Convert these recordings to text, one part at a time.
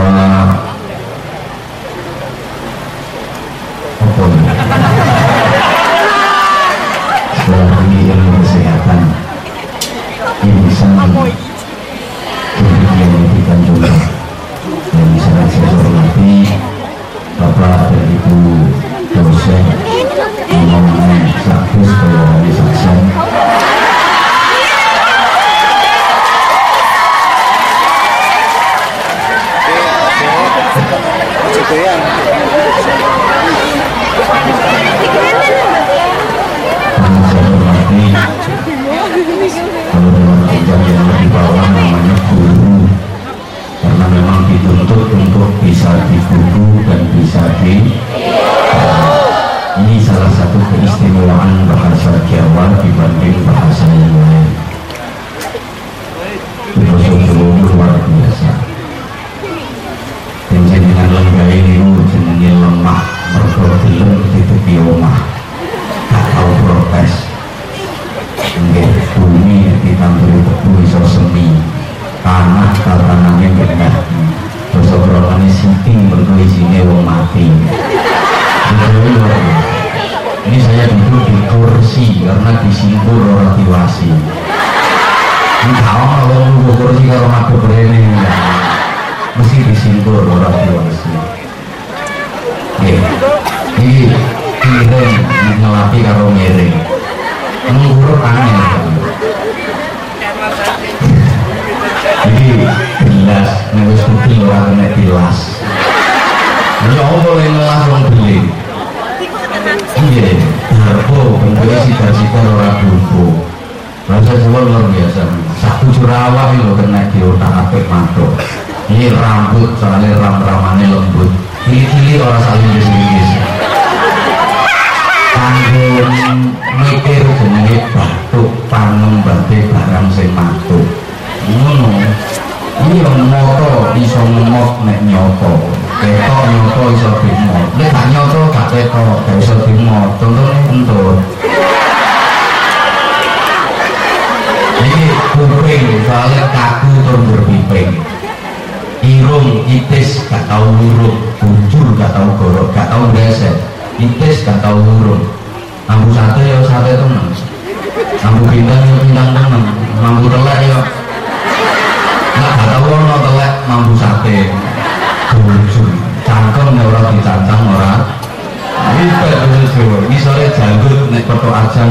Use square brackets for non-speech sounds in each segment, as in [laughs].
الله moto iso ngemot nek nyoto ketok nyoto iso dimot nek gak nyoto gak ketok gak iso dimot contohnya kentut. Ini kuping soalnya kaku turun berpiping irung itis gak tau lurung bujur gak tau gorok gak tau beset itis gak tau lurung lampu sate ya sate temen. Lampu bintang ya bintang temen. Lampu telek ya nggak gak tau ono telek lampu sate bujur cangkem ya orang dicancang orang Bisa terus Jawa, ini sore janggut nek koto ajang.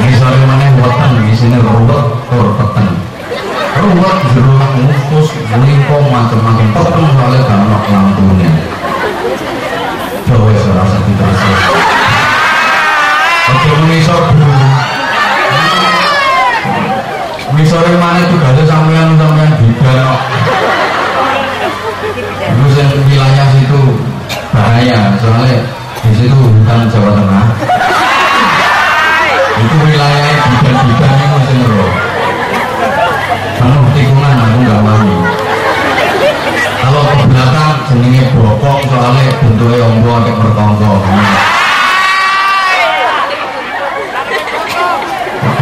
Ini sore mana weteng, di sini ruwet, tur peteng. Ruwet jero ngusus, melingkong macam-macam peteng soalnya ono lampunya. Jawa usah diterus. Oke dulu. Mengisore mana ada sampean sampean bidan kok. Itu yang wilayah situ bahaya soalnya di situ hutan Jawa Tengah. Itu wilayah bidan-bidan itu mesti ngerok. Penuh tikungan aku nggak wani. Kalau ke belakang jenenge bokok soalnya bentuknya ombo agak bertongkol.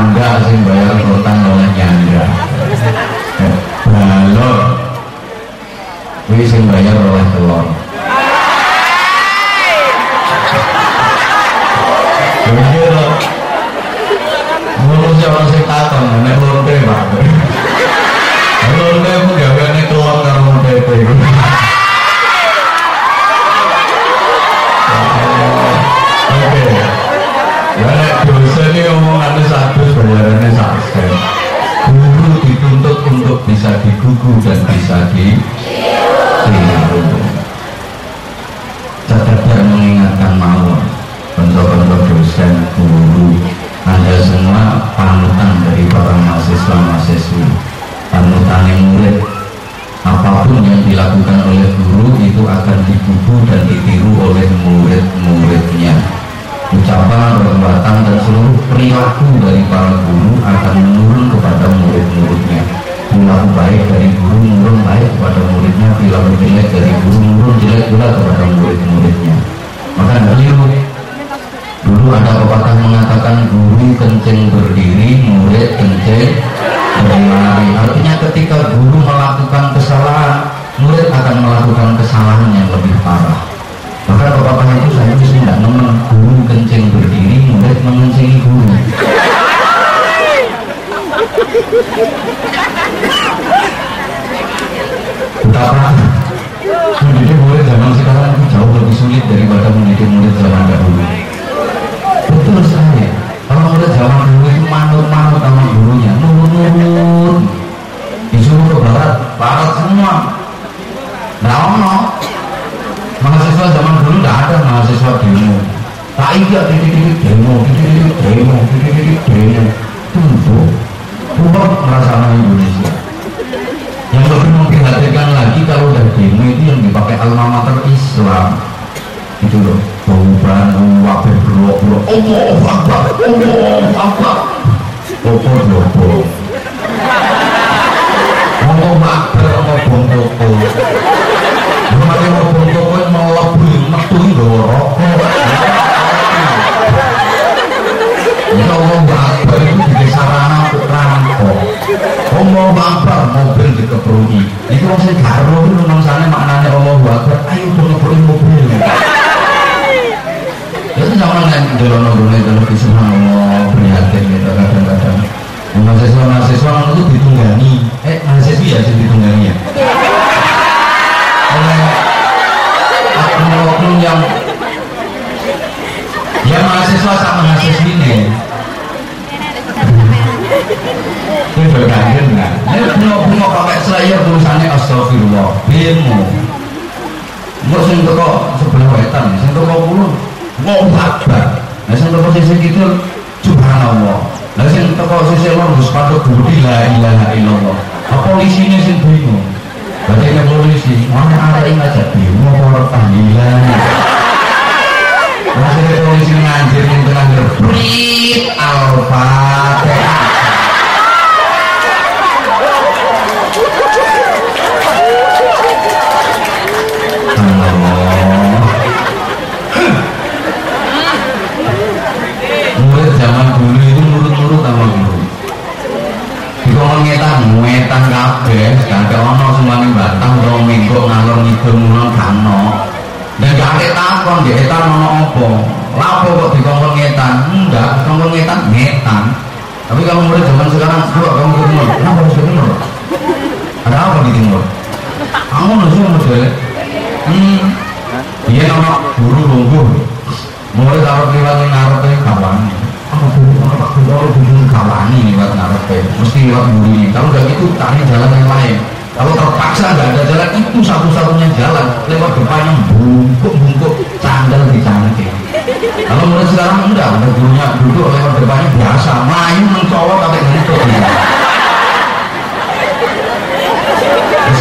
nyanda sih bayar utang oleh nyangga. Ya, balon. Kuwi sing bayar oleh telur. Bener. Ngono sing orang capek ya? mesti lewat bumi. kalau nggak gitu cari jalan yang lain. Kalau terpaksa nggak ada jalan itu satu-satunya jalan. Lewat depan yang bungkuk-bungkuk candal di cangkir gitu. kalau mulai sekarang enggak. Udah dulunya duduk lewat depannya biasa. Main mencolok pakai gitu.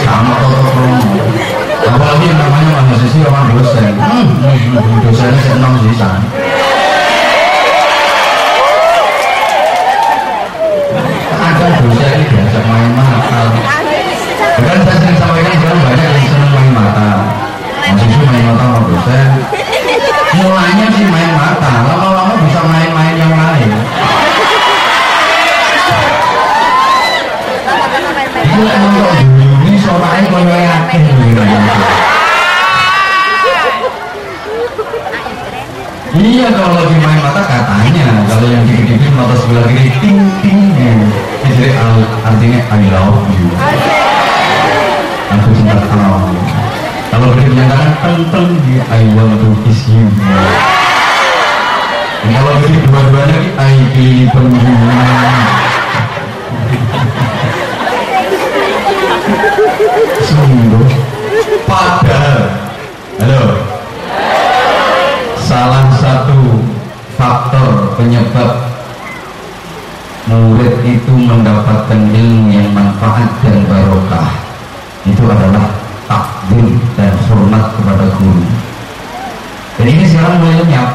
Sama toto apalagi yang namanya manusia sih orang dosen hmm, hmm, hmm. dosennya senang sih sana kiss you. Dan kalau beri dua-duanya I believe you. Sungguh padahal halo salah satu faktor penyebab murid itu mendapatkan ilmu yang manfaat dan barokah itu adalah takdim dan hormat kepada guru dan ini sekarang mulai lenyap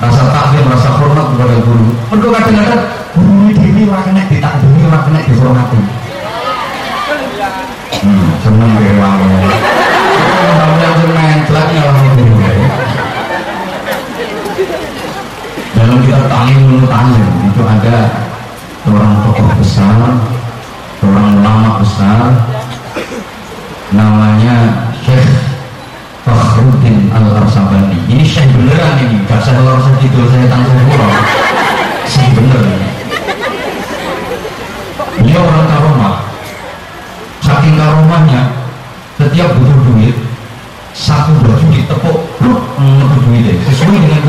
rasa takdim, rasa hormat kepada guru. Untuk kadang-kadang guru ini orang kena ditakdimi, orang kena dihormati. Hmm, seneng ya wangi yang seneng, celaknya orang itu dalam kitab Ta'lim Ta'lim itu ada seorang tokoh besar seorang ulama besar. Namanya beneran ini gak saya lorong itu saya tanggung pulau Syekh bener beliau orang karomah saking karomahnya setiap butuh duit satu baju ditepuk bluk butuh duit sesuai dengan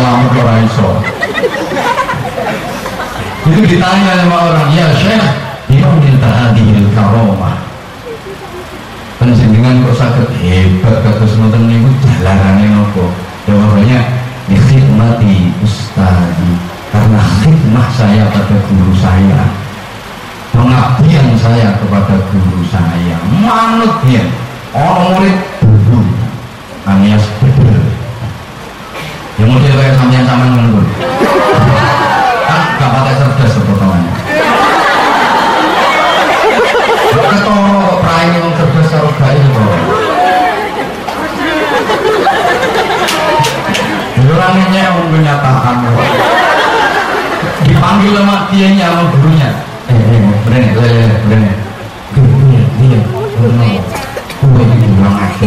lama ora itu ditanya sama orang ya syekh minta hadihil karomah. Penjenengan kok sakit? Hebat kata semuanya niku jalanane nopo jawabannya di khidmati ustadi karena khidmah saya pada guru saya. Pengabdian saya kepada guru saya. Manut dia. Orang murid dulu alias betul yang model kayak sampean sampean ngono kan gak pakai cerdas potongannya ketoro kok prai wong cerdas karo gak itu Orangnya yang menyatakan dipanggil sama kiainya sama gurunya. Eh eh bener bener bener gurunya dia bener gue ini bilang aja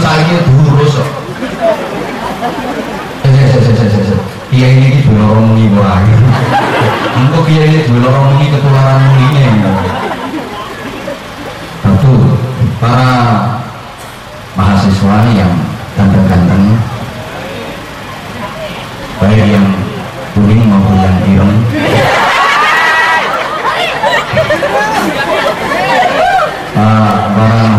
saya ini dulu rosok. Iya ini gitu lorong muni orang Engkau kia ini dua lorong muni ketularan muni Tentu para mahasiswa yang ganteng-ganteng. Baik yang kuning maupun yang ireng uh, para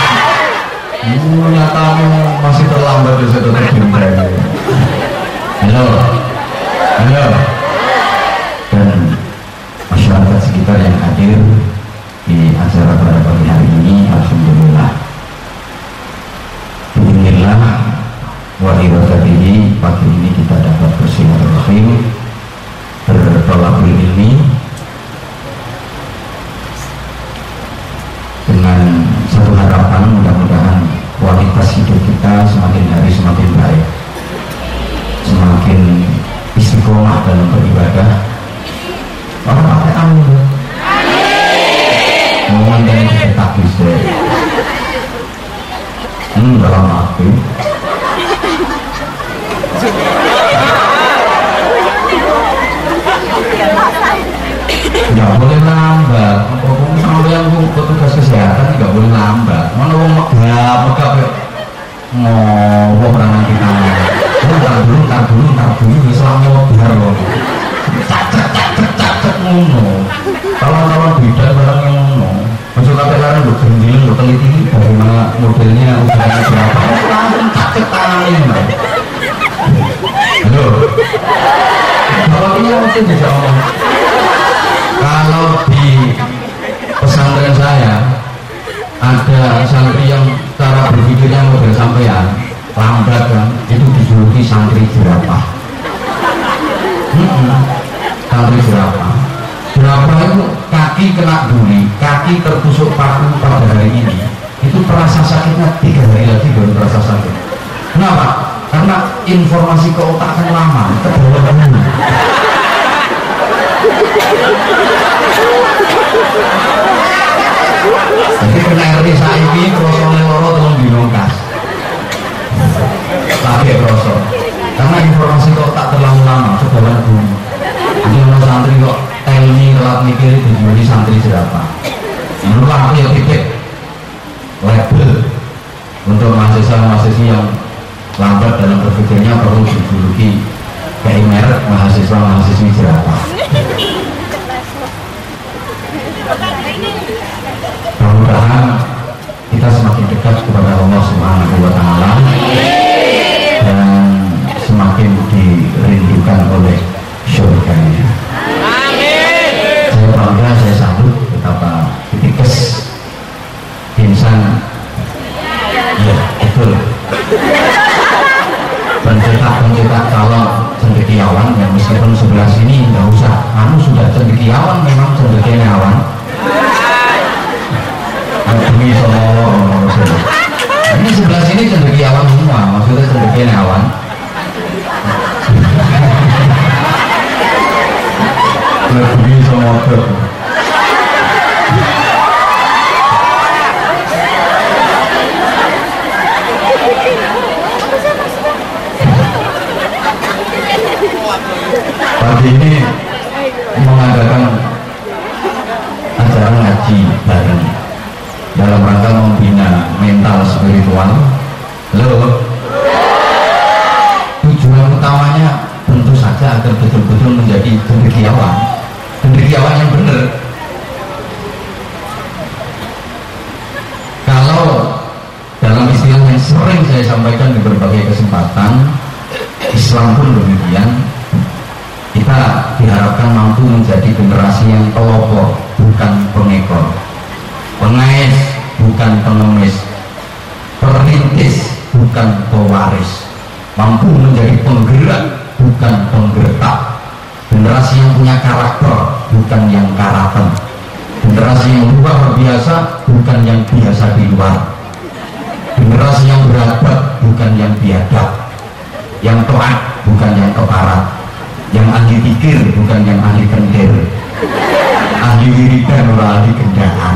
nyatamu masih terlambat di saya tetap halo. Halo. Dan masyarakat sekitar yang hadir di acara pada pagi hari ini Alhamdulillah. Inilah wa ibadatihi pagi ini kita dapat bersilaturahim bertolak dengan satu harapan hidup kita semakin hari semakin baik. Semakin istiqomah dalam beribadah. Orang pakai amin. Mohon dari kita bisa. Hmm, dalam hati. Nggak boleh lambat. Sama yang petugas kesehatan nggak boleh lambat. Mana wong megap megap ngopo pernah kita ntar dulu ntar dulu ntar dulu ya selama biar loh cacet cacet cacet ngono. Kalau kalau beda barang yang ngono. Masuk kata larang lu gendil lu teliti bagaimana modelnya udaranya berapa. Langsung cacet tangannya halo. Ini mungkin bisa ngomong kalau di pesantren saya ada santri yang cara berpikirnya model sampean lambat kan. Itu dijuluki santri jerapah. Hmm, santri jerapah. Jerapah itu kaki kena duri kaki tertusuk paku pada hari ini. Itu terasa sakitnya tiga hari lagi baru terasa sakit. Kenapa? karena informasi ke otak kan lama ke bawah jadi kena RT saiki krosone loro tolong dinongkas tapi kroso karena informasi kok tak terlalu lama sebulan dulu. Jadi orang santri kok tell me telat mikir jadi santri siapa? Menurut aku ya titik. Label. Untuk mahasiswa-mahasiswa yang lambat dalam berpikirnya perlu dijuluki kayak merek mahasiswa-mahasiswi jerapah mudah-mudahan kita dekat kepada Allah Subhanahu wa taala dan semakin dirindukan oleh surganya. Saya bangga, saya sambut betapa ketikes insan. Ya betul. Pencetak-pencetak calon cendekiawan yang meskipun sebelah sini nggak usah. Kamu sudah cendekiawan memang cendekiawan demi solo ini sebelah sini cendekiawan semua maksudnya cendekiawan lebih sama pagi ini mengadakan acara ngaji bareng dalam rangka membina mental spiritual. Lo tujuan utamanya tentu saja agar betul-betul menjadi cendekiawan cendekiawan yang benar. Kalau dalam istilah yang sering saya sampaikan di berbagai kesempatan Islam pun demikian. Kita diharapkan mampu menjadi generasi yang pelopor bukan pengekor pengais bukan pengemis. Perintis bukan pewaris. Mampu menjadi penggerak bukan penggertak generasi yang punya karakter bukan yang karaten. Generasi yang luar biasa bukan yang biasa di luar. Generasi yang beradab bukan yang biadab. Yang taat bukan yang keparat yang ahli pikir bukan yang ahli kendir. Ahli wiridan atau ahli kendaan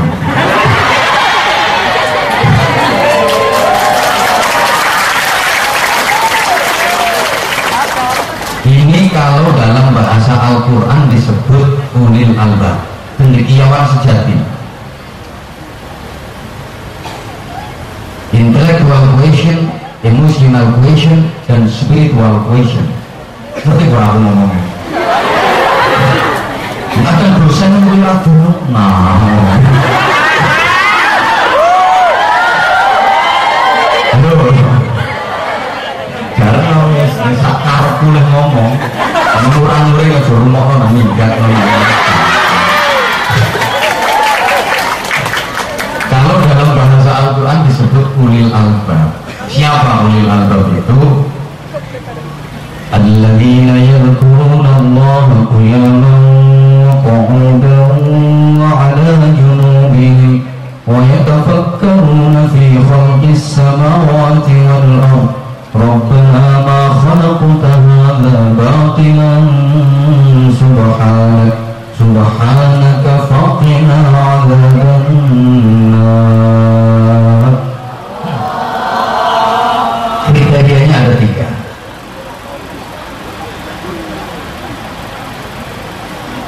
bahasa Al-Quran disebut ulil albab. Cendekiawan sejati. Intellectual question emotional question dan spiritual question seperti kalau aku ngomongnya. Ada dosen yang ragu nah. Kalau bisa karep boleh ngomong menurang-nurang aja rumah kan minggat kalau dalam bahasa Al-Quran disebut ulil albab siapa ulil albab itu الذين يذكرون الله قياما وقعودا وعلى جنوبهم ويتفكرون في خلق السماوات ربنا ما خلقت هذا باطلا سبحانك سبحانك فقنا عذاب ada tiga.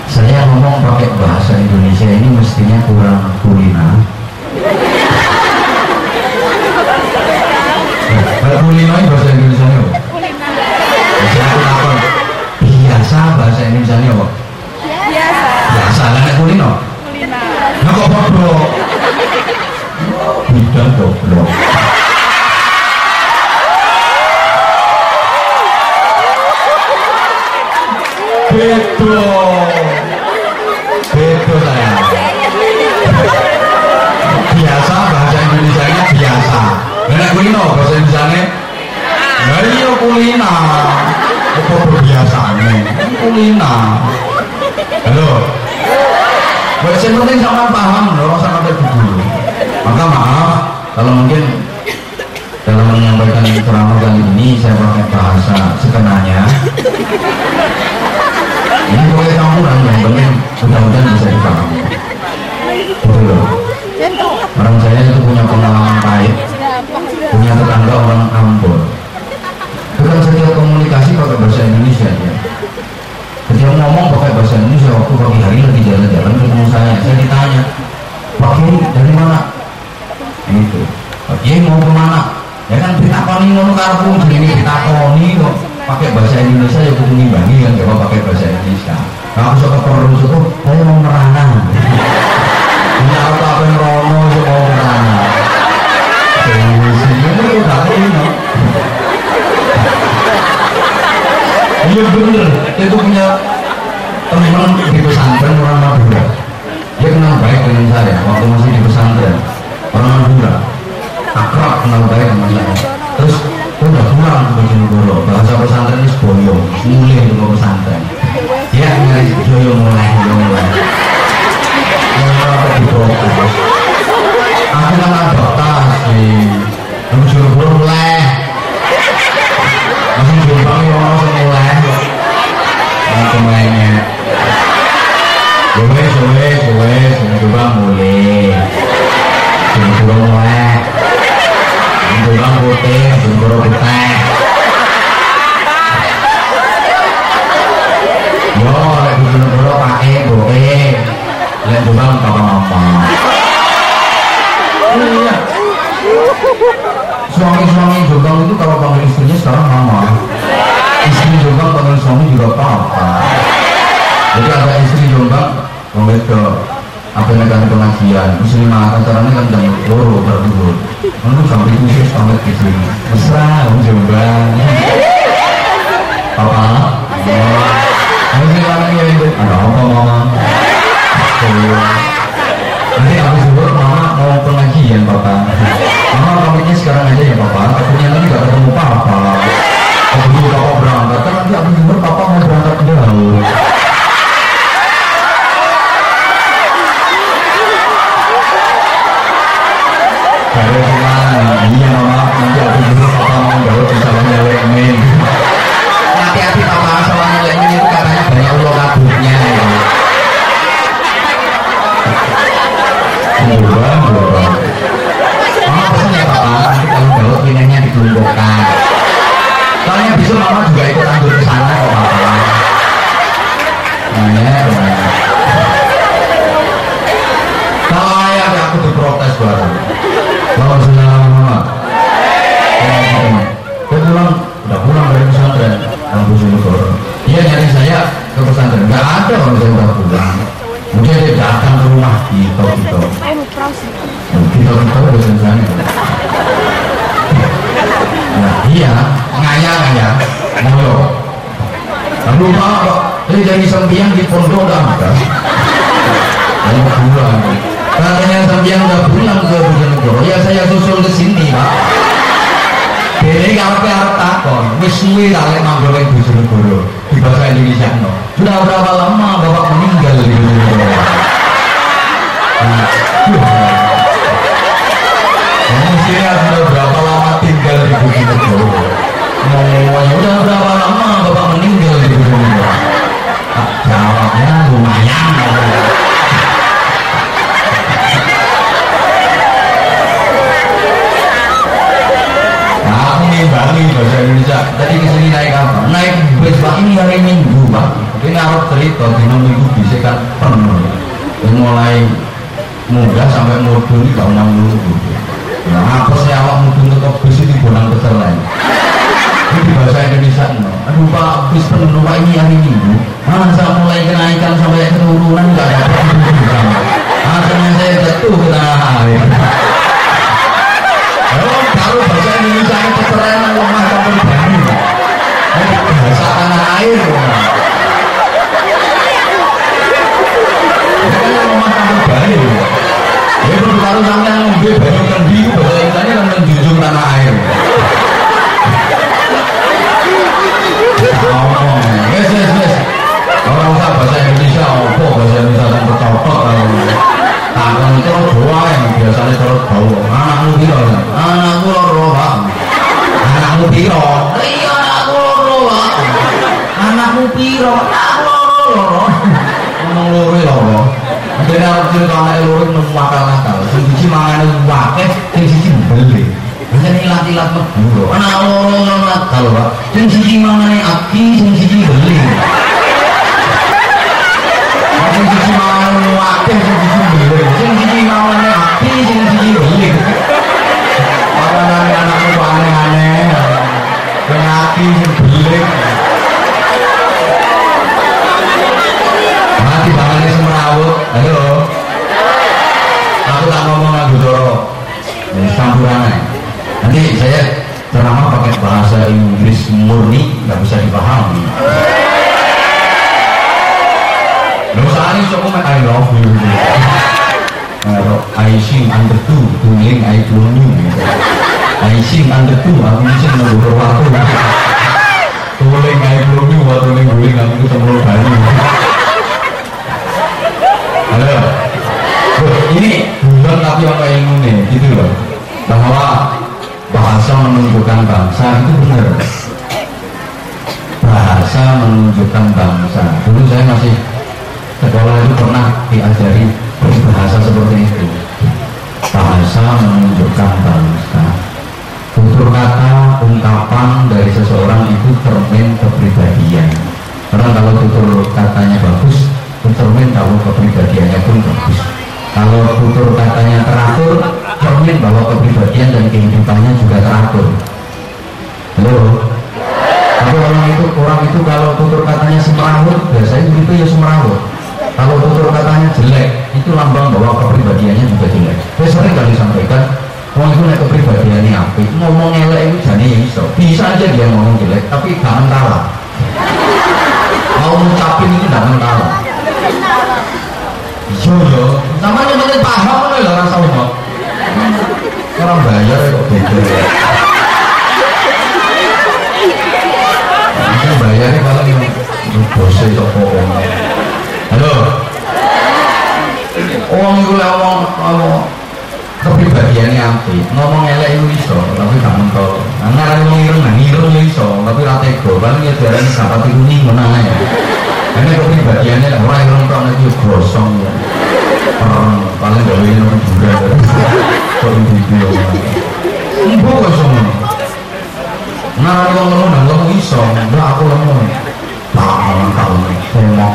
Saya ngomong pakai bahasa Indonesia ini mestinya kurang kuliner bahasa Indonesia ini apa? Biasa. Biasa, kan kulino? Kulina. Nah kok goblok? Bidang goblok. Beto. Beto saya. Biasa bahasa Indonesia nya biasa. Nah kulino bahasa Indonesia nya Nah iya kulina. Apa biasanya? Kulina. Halo. Buat yang penting sama paham, loh, sama ada dulu. Maka maaf kalau mungkin dalam menyampaikan ceramah kali ini saya pakai bahasa sekenanya. Ini boleh campuran yang penting mudah-mudahan bisa dipahami. Betul loh. Orang saya itu punya pengalaman pahit, punya tetangga orang Ambon. Itu kan setiap komunikasi pakai bahasa Indonesia ya. Ketika ngomong pakai bahasa Indonesia waktu pagi hari lagi jalan-jalan ketemu saya, saya ditanya, Pak Kiai dari mana? Itu. Pak Kiai mau ke mana? Ya kan ditakoni ngono karepku jenenge ditakoni kok pakai bahasa Indonesia ya kudu ngimbangi kan gak pakai bahasa Indonesia. Nah, aku suka perlu itu, saya mau merana. Ini apa Iya bener, itu punya teman di pesantren orang Madura. Dia kenal baik dengan saya waktu masih di pesantren orang Madura. Akrab kenal baik dengan saya. Terus udah pulang ke Bojonegoro. Bahasa pesantren ini boyong, mulai di pesantren. Dia nyari boyo mulai, boyo mulai. Mulai apa di. Aku kan adaptasi di Bojonegoro mulai. Langsung jombang ya orang mulai. Aku mainnya. Wes, wes, wes, coba mulai. Coba mulai. Coba putih, coba putih. Yo, lek coba pakai boleh. Lek coba apa-apa. Iya. Suami-suami jombang itu kalau panggil istrinya sekarang mama. Istri jombang panggil suami juga papa. Jadi ada istri jombang ke apa yang akan pengajian? Istri makan caranya kan jam loro berdua Lalu sampai itu sampai sini. Mesra om jombang papa? Ini mana ya itu ada apa mama? Nanti habis itu mama mau pengajian papa. Mama pamitnya sekarang aja ya papa. Takutnya sembiang di pondok udah ada. Ayo pulang. Katanya sampean udah pulang ke Bojonegoro, ya saya susul ke sini pak. Jadi kalau harus takon, wis suwi tak lek manggon ning Bojonegoro di bahasa Indonesia no. Sudah berapa lama bapak meninggal di Bojonegoro? Mestinya sudah berapa lama tinggal di Bojonegoro? Ngomongnya udah berapa lama bapak meninggal di Bojonegoro? jawabnya lumayan. Nah, aku ngimbangi bahasa Indonesia. Jadi ke sini naik apa? naik bus pak. Ini hari minggu pak. Ini ngarep cerita dino minggu bisa kan penuh. Mulai muda sampai muda ini gak menang dulu nah apa sih awak mudun tetap bus itu bonang pecelai ini bahasa Indonesia no. aduh pak bis penuh pak ini hari minggu. Masa mulai kenaikan sampai keturunan gak ada akhirnya saya jatuh ke tanah air. Kalau bahasa Indonesia ini keterangan lemah sampai bangun bahasa tanah air perlu taruh sampai ngombe bayu kendi bahasa Indonesia kan menjunjung tanah air yes orang bahasa Indonesia apa bahasa Indonesia kalau takkan itu yang biasanya anakmu anakmu piro? Iya anakmu loro loro ngomong jadi aku cerita anak loro nemu akal-akal sing siji mangane wakeh sing siji beli Biasanya ilat-ilat mebu anak loro nakal pak. Sing siji mangane aki sing siji beli. Sing siji mangane wakeh sing siji beli. Sing siji mangane aki sing siji beli. Makanya anakmu aneh-aneh. Sing aki sing beli. Mati bangannya semerawut halo aku tak ngomong lagu doro campuran nanti saya ceramah pakai bahasa Inggris murni nggak bisa dipahami. Lo sehari cukup I love you? Kalau I sing under two, tuling I clone you I sing under two, aku sing nunggu waktu Tuling I clone you, waktu tuling guling aku ketemu baru Halo. Ini bukan tapi apa yang ini gitu loh. Bahwa bahasa menunjukkan bangsa itu benar. Bahasa menunjukkan bangsa. Dulu saya masih sekolah itu pernah diajari bahasa seperti itu. Bahasa menunjukkan bangsa. Tutur kata, ungkapan dari seseorang itu cermin kepribadian. Karena kalau tutur katanya bagus, cermin bahwa kepribadiannya pun bagus kalau tutur katanya teratur cermin bahwa kepribadian dan kehidupannya juga teratur halo tapi orang itu orang itu kalau tutur katanya semerawut biasanya itu ya semerawut kalau tutur katanya jelek itu lambang bahwa kepribadiannya juga jelek saya sering kali sampaikan Wong itu nek kepribadiannya apa? Ngomong elek itu jadi ya bisa. Bisa aja dia ngomong jelek, tapi gak mentala. Mau ngucapin itu gak mentala. Iya ya, namanya mungkin paham lah rasa umum. Orang bayar kok beda. Mungkin bayar kalau bose toko om. Halo. Uang itu lah uang kalau kepribadiannya apa? Ngomong elek itu iso, tapi gak mentok. Ngarang ngomong ireng, nah ireng ya iso, tapi rata ego. Paling ya jalan sahabat itu nih menang aja. Karena kepribadiannya orang yang nonton itu gosong ya. Orang paling nonton juga. Kalau video. Gosong. Nah, kalau dan iso, enggak aku ngomong. Ngomong kau semok.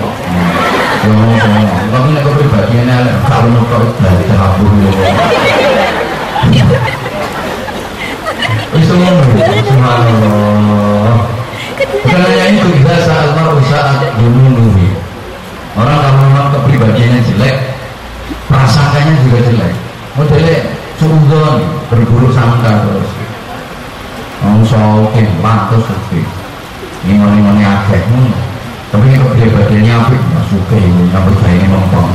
Ngomong semok. Tapi nek kepribadiannya kalau nonton dari terabur Itu. Subhanallah. Bukan hanya itu, kita saat saat dibunuhi. Orang kalau memang kepribadiannya jelek, prasangkanya juga jelek. Modelnya suudon, berburuk sangka terus. Mau sokin, pantas oke. Ini ngoni-ngoni akeh. Tapi ini kepribadiannya apa? Nggak suka ini, sampai saya ini nongkrong.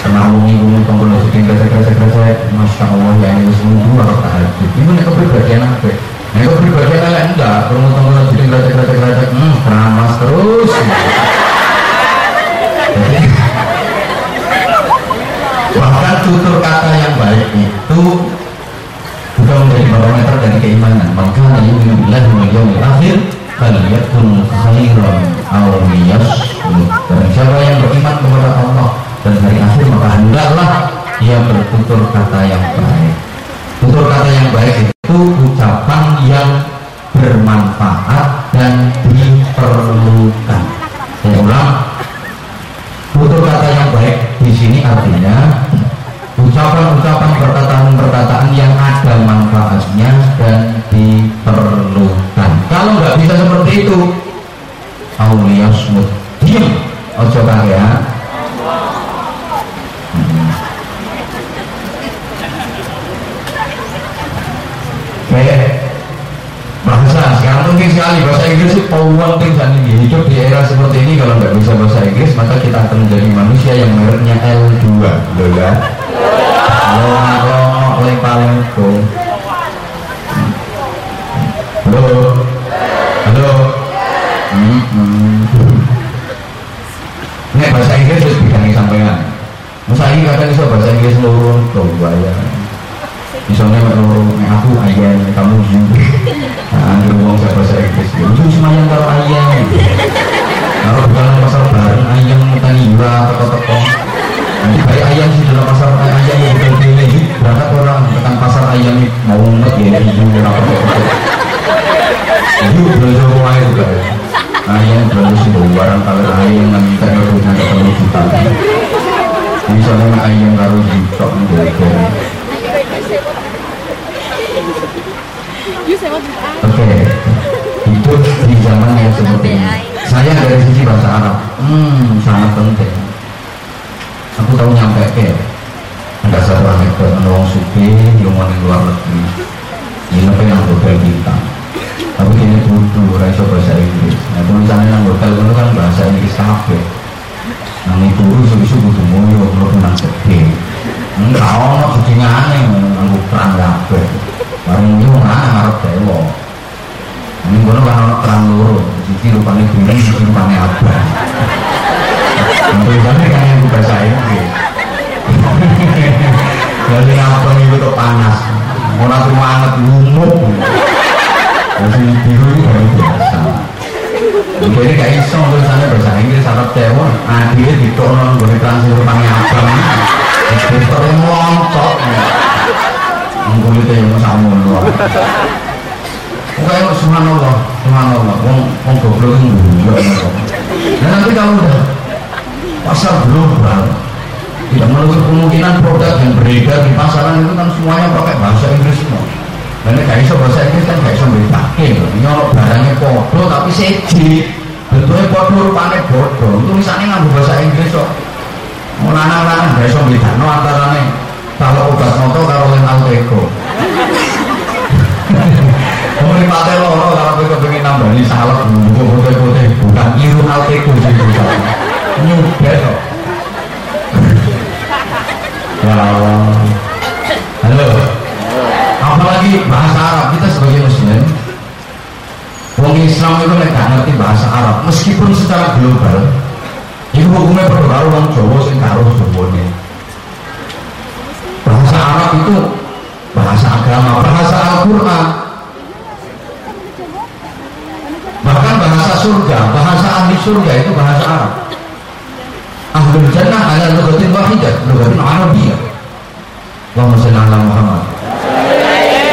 Kenal wong ibu nongkrong kalau sedih kresek-kresek-kresek, masya Allah ya ini semua dua tahajud. Ini kepribadian apa? Nah, itu pribadi kalian enggak, mau geratek geratek geratek, hmm, keramas terus. Jadi, [laughs] bahkan tutur kata yang baik itu juga menjadi barometer dari keimanan. Maka ini bilang yang akhir kalian pun khairan awliyas dan siapa yang beriman kepada Allah dan hari akhir maka hendaklah ia bertutur kata yang baik. Tutur kata yang baik itu ucapan yang bermanfaat dan diperlukan. Saya ulang, tutur kata yang baik di sini artinya ucapan ucapan-ucapan perkataan-perkataan yang ada manfaatnya dan diperlukan. Kalau nggak bisa seperti itu aulia smut diam ojo ya. Kayak bahasa sekarang penting sekali. Bahasa Inggris itu penting saat ini hidup di era seperti ini kalau nggak bisa bahasa Inggris maka kita akan menjadi manusia yang mereknya L2 loh ya halo oleh paling halo halo ini bahasa Inggris harus bidangnya sampean. Masa ini kadang bisa bahasa Inggris seluruh kau ya misalnya kalau aku ayam kamu juga nah uang saya bahasa Inggris. Itu semuanya kalau ayam. Kalau dalam pasar bareng ayam tani juga toko-toko nanti kayak ayam sih dalam pasar ayam yang bukan pilih. Berangkat orang tekan pasar ayam mau nget ya itu berapa itu belajar mulai juga ya ayam belajar sih barang kalau ayam yang kita nggak ketemu juta misalnya ayam karo juta gitu Oke, itu di zaman yang seperti ini. Saya dari sisi bahasa Arab, hmm, sangat penting. Aku tahu nyampe ke ada satu anekdot orang suki yang mau di luar negeri. Ini apa yang hotel bintang. Tapi ini butuh raiso bahasa Inggris. Nah tulisannya yang hotel itu kan bahasa Inggris kafe. Nah itu isu-isu butuh moyo, lo tenang gede. Enggak, ono aneh, aku perang kafe. Barang ini mau ngarep dewa. Ini gue kan orang perang loro, sisi rupanya biru, sisi rupanya apa? Tulisannya kan yang bahasa Inggris. Jadi apa itu tuh panas, orang tuh banget lumuk. Jadi biru itu baru biasa. Jadi kayak iso tulisannya bahasa Inggris Arab Dewa, akhirnya ditonton gue translasi rupanya apa? Itu loncat yang sama loh Pokoknya subhanallah, subhanallah, wong wong goblok itu Dan nanti kalau udah pasar global, tidak menutup kemungkinan produk yang beredar di pasaran itu kan semuanya pakai bahasa Inggris semua. Dan ini gak bahasa Inggris kan gak bisa berbagi Nyolok barangnya podo tapi seji. Bentuknya podo rupanya bodoh. Itu misalnya ngambil bahasa Inggris kok. Mau lanang-lanang gak bisa bedano antaranya kalau obat moto karo yang alteco mau dipate loro kalau kowe kepengin nambani salep buku putih-putih bukan iru alteco sih bukan nyudet kok. Ya Allah. Halo. Apalagi bahasa Arab kita sebagai muslim Wong Islam itu gak ngerti bahasa Arab meskipun secara global itu hukumnya perlu karo wong Jawa sing karo Jawane bahasa Arab itu bahasa agama bahasa Al-Quran. Bahkan bahasa surga bahasa ahli surga itu bahasa Arab. Ahlul Jannah ala lugatin wahidah lugatin Arabiyah. Allahumma salli ala Muhammad.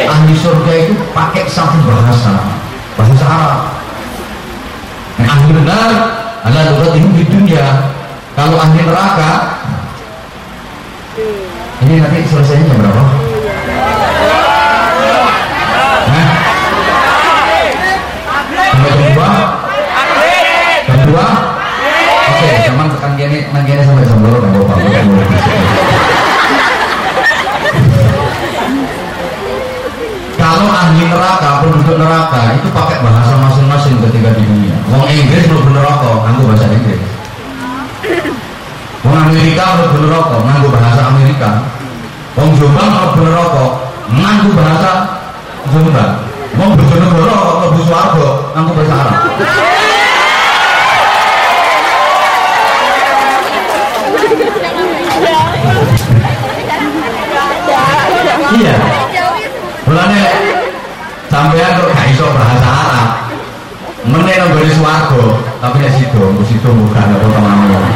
Ahli surga itu pakai satu bahasa bahasa Arab. Ahli benar ala lugatin di dunia. Kalau ahli neraka ini nanti selesainya berapa? Nah, sampai jam dua? Jam dua? Oke, tekan sampai jam kan bapak, Kalau neraka, penduduk neraka itu pakai bahasa masing-masing ketika di dunia. Wong Inggris belum neraka, nganggo bahasa Inggris. Wong Amerika belum neraka, nganggo bahasa Amerika. Wong Jombang bener rokok, nganggu bahasa Jombang. Wong Bojonegoro mlebu swarga nganggo bahasa Arab. Iya. Mulane sampean kok gak iso bahasa Arab. Meneh nang gone swarga, tapi nek sido, sido bukan apa teman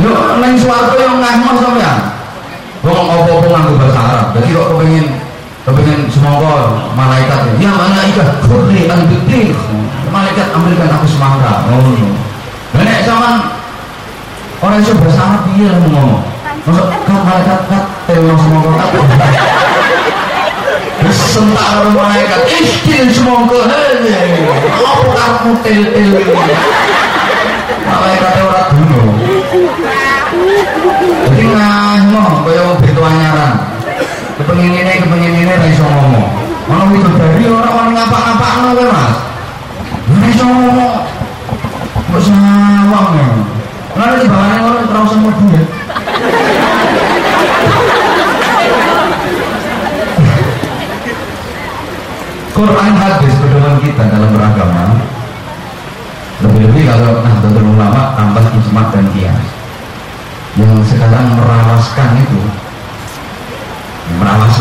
Yo neng suatu yang ngahmah sampean. Wong apa-apa nganggo bahasa Arab. Jadi kok kepengin kepengin semoga malaikat ya? Malaikat. Kurni an malaikat ambilkan aku semangka ngono. Lah nek orang iso bersama dia ngomong. Masuk kan malaikat kat tewas semua kota sentak karo malaikat. Istil semongko apa kamu tel tel malaikat ora dulu. Jadi ngomong kaya begitu anyaran. Kepengin ini kepengin ini ra iso ngomong. Mana itu dari orang orang ngapa-ngapa kowe mas. Ra iso ngomong. Kok sawang ya? Lalu di bawahnya orang terang sama dia. Quran hadis pedoman kita dalam beragama lebih-lebih kalau nah tentu ulama tambah ijma dan kias yang sekarang merawaskan itu merawas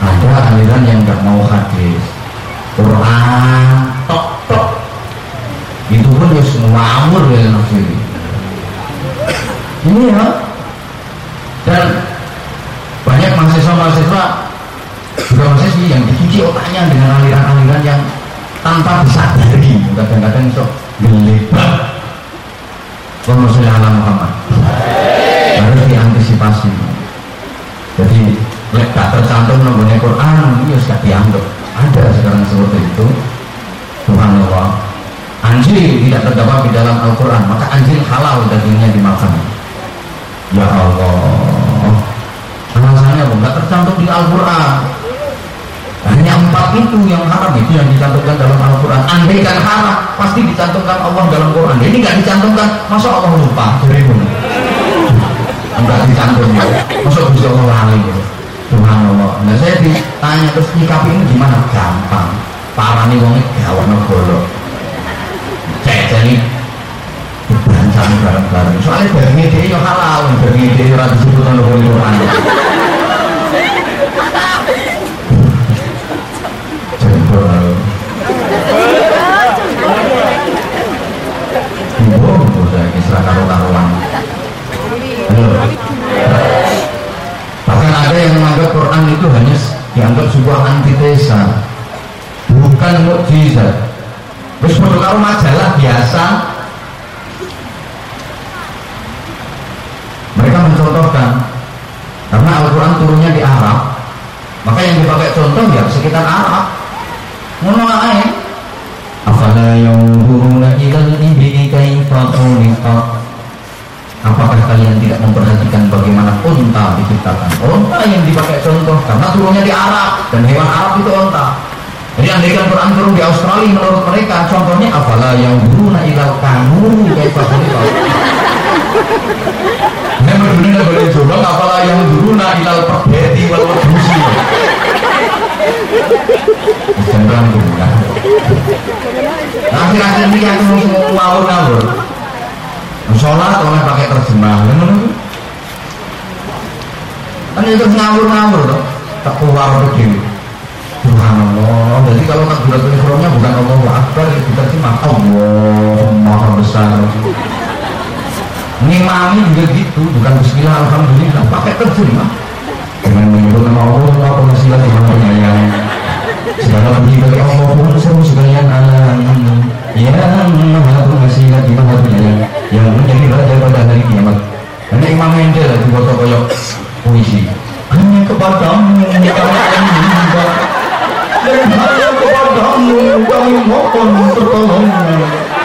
ada aliran yang nggak mau hadis. Quran tok tok. Itu pun ya ngawur ya nafsu ini ya. Dan banyak mahasiswa-mahasiswa juga mahasiswa yang dicuci otaknya dengan aliran-aliran yang tanpa disadari kadang-kadang sok gelebat Allahumma ala Muhammad. Harus diantisipasi. Jadi lek tercantum nomornya Quran ya sudah dianggap. Ada sekarang seperti itu. Subhanallah. Anjing tidak terdapat di dalam Al-Quran. Maka anjing halal dagingnya dimakan. Ya Allah. Alasannya nggak tercantum di Al-Quran hanya empat itu yang haram itu yang dicantumkan dalam Al-Quran. Andai kan haram pasti dicantumkan Allah dalam Quran. Ini nggak dicantumkan masa Allah lupa? Dari pun enggak dicantum ya. Masa bisa Allah lali gitu Subhanallah. Nah saya ditanya terus nyikapi ini gimana? Gampang. Parani wongnya gawat golok. Ceceni diberancang bareng-bareng. Soalnya dagingnya dia yang halal dagingnya dia yang disebut oleh Quran saya kisah karu-karuan Bahkan ada yang menganggap Quran itu hanya dianggap sebuah antitesa. Bukan mukjizat Terus kalau majalah biasa. Mereka mencontohkan Karena Al-Quran turunnya di Arab Maka yang dipakai contoh ya sekitar Arab. Ngono ae. Afala yanzuruna ilal ibili kaifa khuliqat Apakah kalian tidak memperhatikan bagaimana unta diciptakan? Unta yang dipakai contoh karena turunnya di Arab dan hewan Arab itu unta. Jadi andaikan Quran turun di Australia menurut mereka contohnya afala yang buruna ilal kanuru kaifa Nah, berbeda boleh coba apala yang buruna ilal perbeti wal wedusi. Jangan bukan. Nah, akhir-akhir ini aku mau ngawur-ngawur. Sholat oleh pakai terjemahan, kan itu ngawur-ngawur tuh, tak keluar begini. Subhanallah. Jadi kalau takbiratul ihramnya bukan Allahu Akbar, itu terjemah Allah Maha Besar. Ngimami juga gitu, bukan Bismillah Alhamdulillah, pakai terjemah. Dengan menyebut nama Allah, Allah pengasih maha penyayang. Segala puji bagi Allah pun seru sekalian alam Ya maha pengasih lagi maha penyayang Yang menjadi raja pada hari kiamat Karena Imam Mendel lagi foto koyok puisi Hanya kepadamu kami menyembah Dan hanya kepadamu kami mohon pertolongan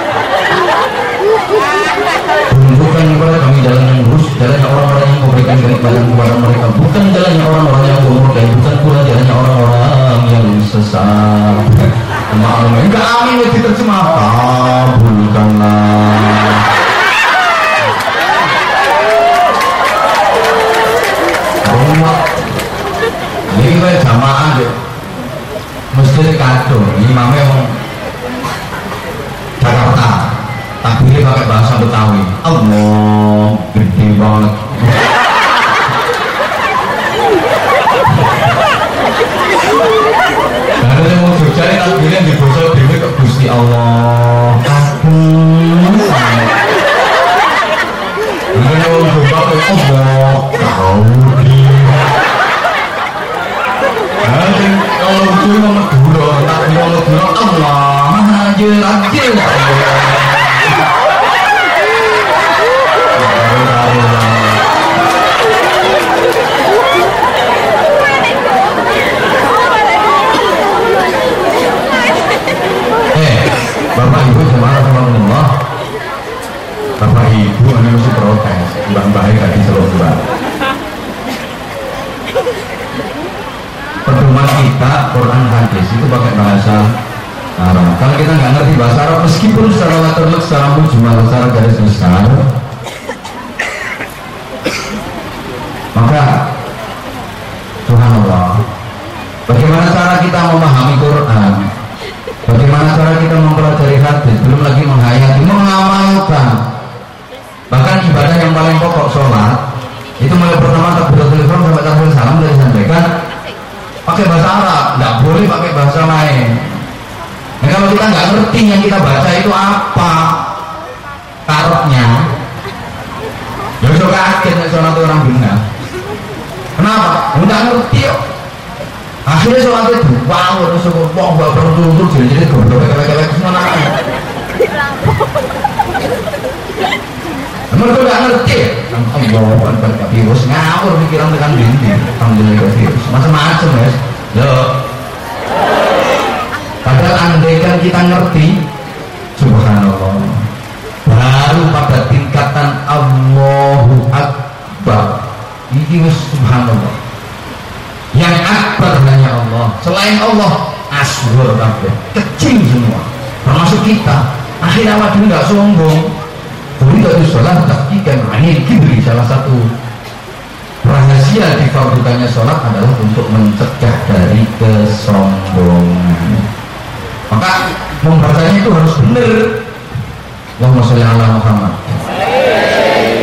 yang lurus, jalan yang orang-orang yang memberikan kenikmatan kepada mereka, bukan jalannya orang-orang yang bodoh dan bukan pula jalannya orang-orang yang sesat. Maklum, enggak amin ya diterjemah. Kabulkanlah. Rumah ini kayak jamaah deh. Masjid kado, imamnya takbirnya pakai bahasa Betawi. Allah gede banget. Karena dia mau Jogja ini takbirnya di bahasa Dewi ke Gusti Allah. Agung mau Jogja ke Allah. Nanti kalau ini mau Madura Takbir mau Madura Allah. Hajar Hajar kurang baik gak disuruh dua pedoman kita Quran hadis itu pakai bahasa Arab. Kalau kita nggak ngerti bahasa Arab meskipun secara latar secara mujmal secara garis besar maka Subhanallah bagaimana cara kita memahami Quran bagaimana cara kita mempelajari hadis belum lagi menghayati mengamalkan bahkan ibadah yang paling pokok sholat itu mulai pertama takbiratul ihram sampai takbir salam dari sampaikan pakai bahasa Arab nggak boleh pakai bahasa lain nah kalau kita nggak ngerti yang kita baca itu apa tarotnya ya bisa kaget sholat orang benar kenapa? nggak ngerti yuk akhirnya sholat itu wow terus wah gak perlu tutup jadi jadi goblok kayak semua nanya mereka gak ngerti Allah Akbar virus ngawur pikiran tekan dindi alhamdulillah virus macam-macam ya lo padahal andaikan kita ngerti subhanallah. Baru pada tingkatan Allahu Akbar. Ini subhanallah. Yang akbar hanya Allah. Selain Allah asghar kabeh. Kecil semua. Termasuk kita. Akhirnya awak dulu nggak sombong. Jadi dari sholat takdikan anil kibri salah satu rahasia difardukannya sholat adalah untuk mencegah dari kesombongan maka membacanya itu harus benar. Allahumma sholli ala Muhammad.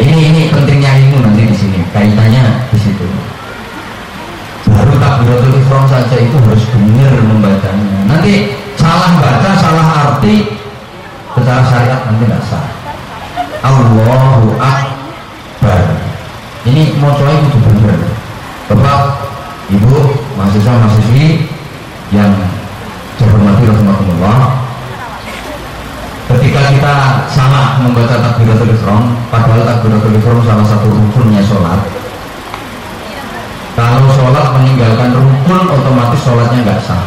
Ini ini pentingnya ilmu nanti di sini. Kaitannya di situ. Baru takbiratul ihram saja itu harus benar membacanya. Nanti salah baca salah arti secara syariat nanti nggak sah. Allahu Akbar. Ini mau coba itu benar. Bapak Ibu mahasiswa mahasiswi yang saya hormati Rasulullah. Ketika kita salah membaca takbiratul ihram padahal takbiratul ihram salah satu rukunnya sholat. Kalau sholat meninggalkan rukun otomatis sholatnya nggak sah.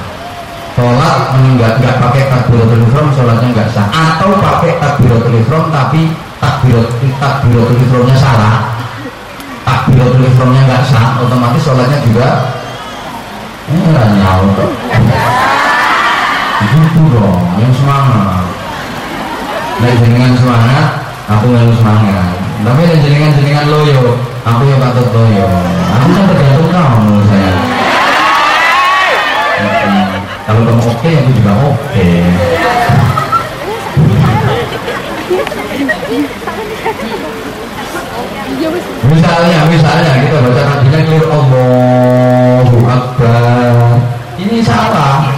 Sholat meninggal nggak pakai takbiratul ihram sholatnya nggak sah. Atau pakai takbiratul ihram tapi takbirat takbiratul ihramnya salah. Takbiratul ihramnya nggak sah otomatis sholatnya juga ini nggak nyawa gitu dong yang semangat Nah jenengan semangat, aku nggak semangat. Tapi ada jenengan jenengan loyo, aku yang patut loyo. Aku kan tergantung kamu saya. Kalau kamu oke, aku juga oke. Misalnya, misalnya kita baca hadisnya klir Allahu Akbar. Ini salah.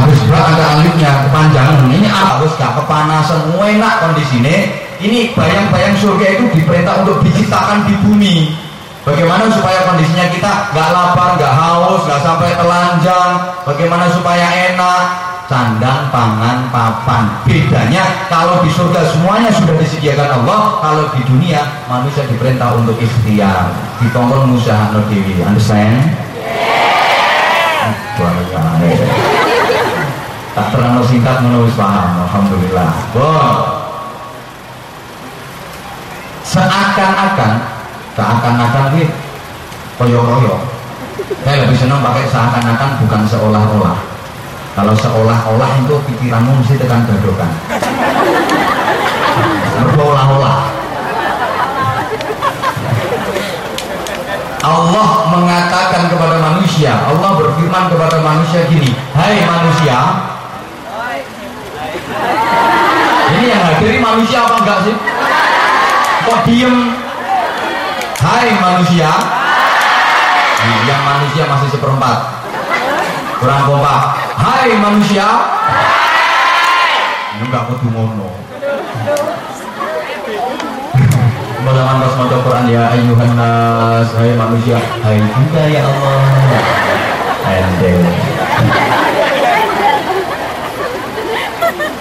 Habis berat ada alifnya kepanjangan. Ini harus gak kepanasan, enak kondisinya. Ini bayang-bayang surga itu diperintah untuk diciptakan di bumi. Bagaimana supaya kondisinya kita nggak lapar, nggak haus, nggak sampai telanjang. Bagaimana supaya enak, sandang, pangan, papan. Bedanya kalau di surga semuanya sudah disediakan Allah, kalau di dunia manusia diperintah untuk ikhtiar. Ditongkol usaha no dewi. Understand? Yeah. Tak terlalu singkat menulis paham. Alhamdulillah. Bon. Seakan-akan, seakan-akan ini koyo-koyo. Saya lebih senang pakai seakan-akan bukan seolah-olah. Kalau seolah-olah itu pikiranmu mesti tekan gadokan. Berolah-olah. Allah mengatakan kepada manusia, Allah berfirman kepada manusia gini, Hai manusia, ini yang hadiri manusia apa enggak sih? Kok diem? Hai manusia, yang manusia masih seperempat, kurang kompak. Hai manusia, ini enggak kudu ngono. Bagaimana pas mau Quran ya ayuhan nas, hai manusia, hai juga ya Allah. Ending.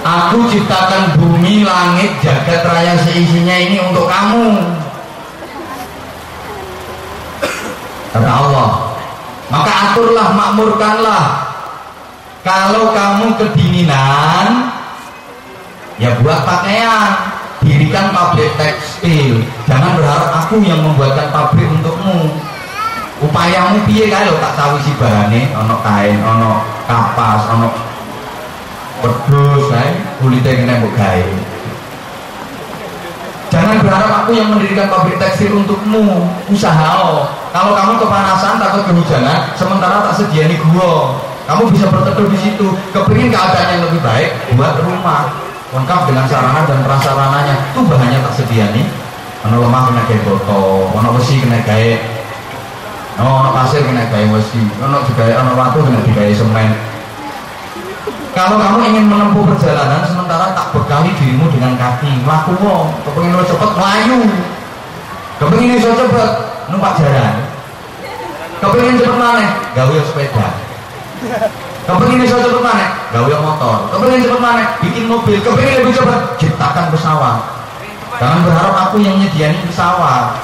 Aku ciptakan bumi, langit, jagat raya seisinya ini untuk kamu. Kata Allah. Maka aturlah, makmurkanlah. Kalau kamu kedinginan, ya buat pakaian. Dirikan pabrik tekstil jangan berharap aku yang membuatkan pabrik untukmu upayamu piye kae lho tak sawisi barane ana kain ana kapas ana wedhus kae kulite kena gawe Jangan berharap aku yang mendirikan pabrik tekstil untukmu, usaha Kalau kamu kepanasan takut kehujanan, sementara tak sediani gua. Kamu bisa berteduh di situ. Kepingin keadaan yang lebih baik, buat rumah lengkap dengan sarana dan prasarananya. Itu bahannya tak sediani. Ono lemah kena kayak botol, ono besi kena Oh, ono pasir kena kayak besi, ono juga ono waktu kena digawe semen. Kalau kamu ingin menempuh perjalanan sementara tak bekali dirimu dengan kaki, laku wong, kepengin lo cepet melayu. Kepengin iso cepet numpak jalan. Kepengin cepet mana? Gawe sepeda. Kepengin iso cepet mana? Gawe motor. Kepengin cepet mana? Bikin mobil. Kepengin lebih cepet ciptakan pesawat. Jangan berharap aku yang nyediain pesawat.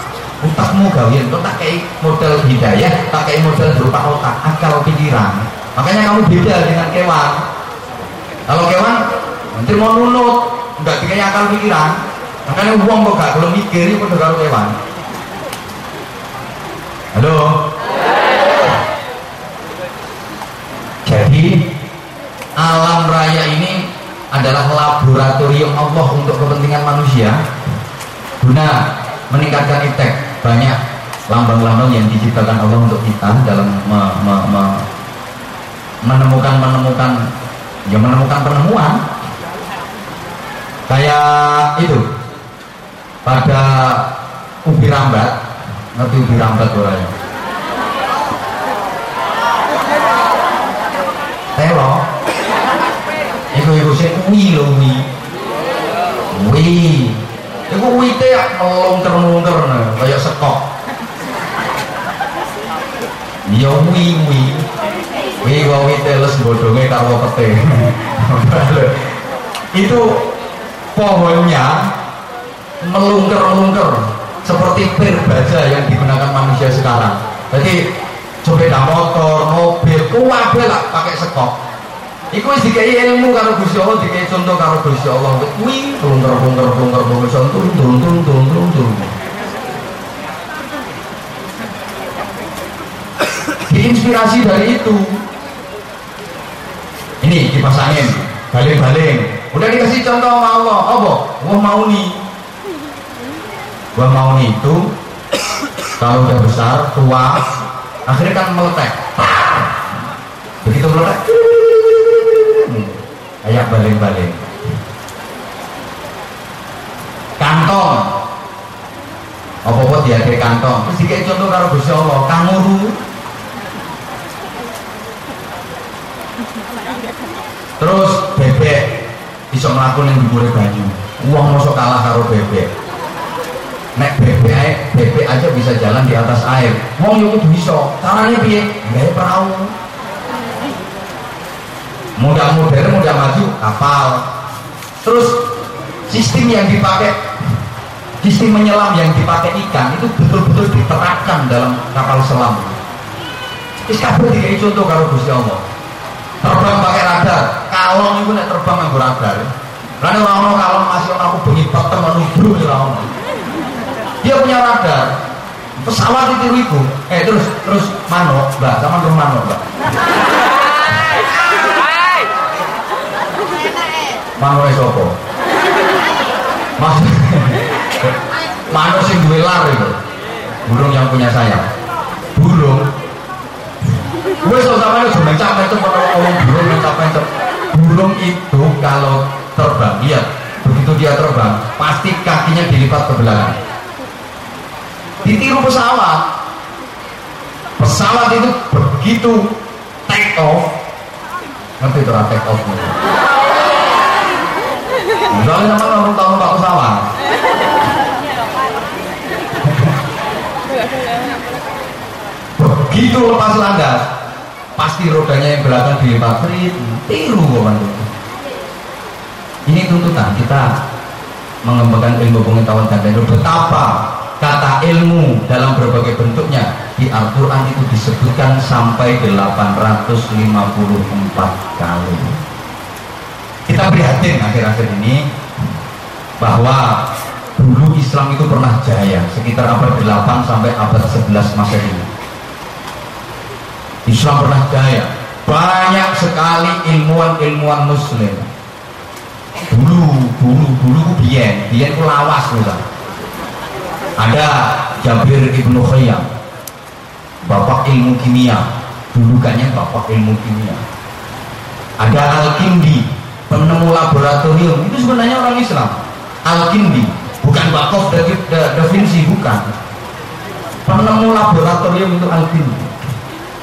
Utakmu gawe, kok tak kayak model hidayah, tak kayak model berupa otak, akal pikiran. Makanya kamu beda dengan kewan. Kalau kewan nanti mau nunut, nggak dikai akal pikiran. Makanya uang kok gak belum mikir itu udah kalau kewan. Halo. Jadi alam raya ini adalah laboratorium Allah untuk kepentingan manusia guna meningkatkan itek banyak lambang-lambang yang diciptakan Allah untuk kita dalam me, me, me, menemukan menemukan ya menemukan penemuan. Kayak itu pada ubi rambat ngerti ubi rambat orangnya? Telo. Itu itu sih wi lo wi. Wi itu wi teh melongker melongker kayak sekok. Ya wi wi Wi wawi teles karo pete. [laughs] itu pohonnya melungker-melungker seperti pir baja yang digunakan manusia sekarang. Jadi sepeda motor, mobil, kuwabe lah pakai sekop. Iku wis dikai ilmu karo Gusti Allah, dikai contoh karo Gusti Allah. Kuwi melungker-melungker-melungker contoh turun-turun-turun-turun. Diinspirasi dari itu, ini dipasangin baling-baling. Udah dikasih contoh sama Allah. Apa? Wah mau nih wah mau nih itu kalau udah besar tua akhirnya kan meletek. Begitu meletek kayak baling-baling. Kantong. Apa-apa diakhiri kantong. Terus dikasih contoh kalau Gusti Allah. Kanguru terus bebek bisa melakukan yang diburi banyu. Uang masuk kalah karo bebek. Nek bebek bebek aja bisa jalan di atas air. Uang itu bisa caranya piye? Nggak perahu. Mudah modern mudah maju kapal. Terus sistem yang dipakai sistem menyelam yang dipakai ikan itu betul-betul diterapkan dalam kapal selam. Terus kabel dikai contoh kalau Gusti Allah terbang pakai radar. Kalong itu nek terbang yang radar. Karena orang orang kalong masih orang aku bengi peteng menuju orang dia punya radar. Pesawat itu itu eh terus terus mano mbak. Sama terus mano mbak. Mano mas mano sing duwe lar burung yang punya sayap. Burung gue so sama itu mencap-mencap orang burung mencap-mencap burung itu kalau terbang iya. Begitu dia terbang pasti kakinya dilipat ke belakang. Ditiru pesawat. Pesawat itu begitu take off. Ngerti itu take off misalnya sama orang tahu pesawat. Begitu lepas landas pasti rodanya yang belakang dilipat tiru kawan ini tuntutan kita mengembangkan ilmu pengetahuan dan itu betapa kata ilmu dalam berbagai bentuknya di Al-Quran itu disebutkan sampai 854 kali. Kita prihatin akhir-akhir ini bahwa dulu Islam itu pernah jaya sekitar abad 8 sampai abad 11 Masehi Islam pernah jaya banyak sekali ilmuwan-ilmuwan muslim. Dulu dulu dulu biyen. Biyen ku lawas lah ada Jabir ibnu Khayyam. Bapak ilmu kimia. Dulu kayaknya bapak ilmu kimia. Ada Al-Kindi penemu laboratorium. Itu sebenarnya orang Islam. Al-Kindi. Bukan Bakov da, da Vinci bukan. Penemu laboratorium itu Al-Kindi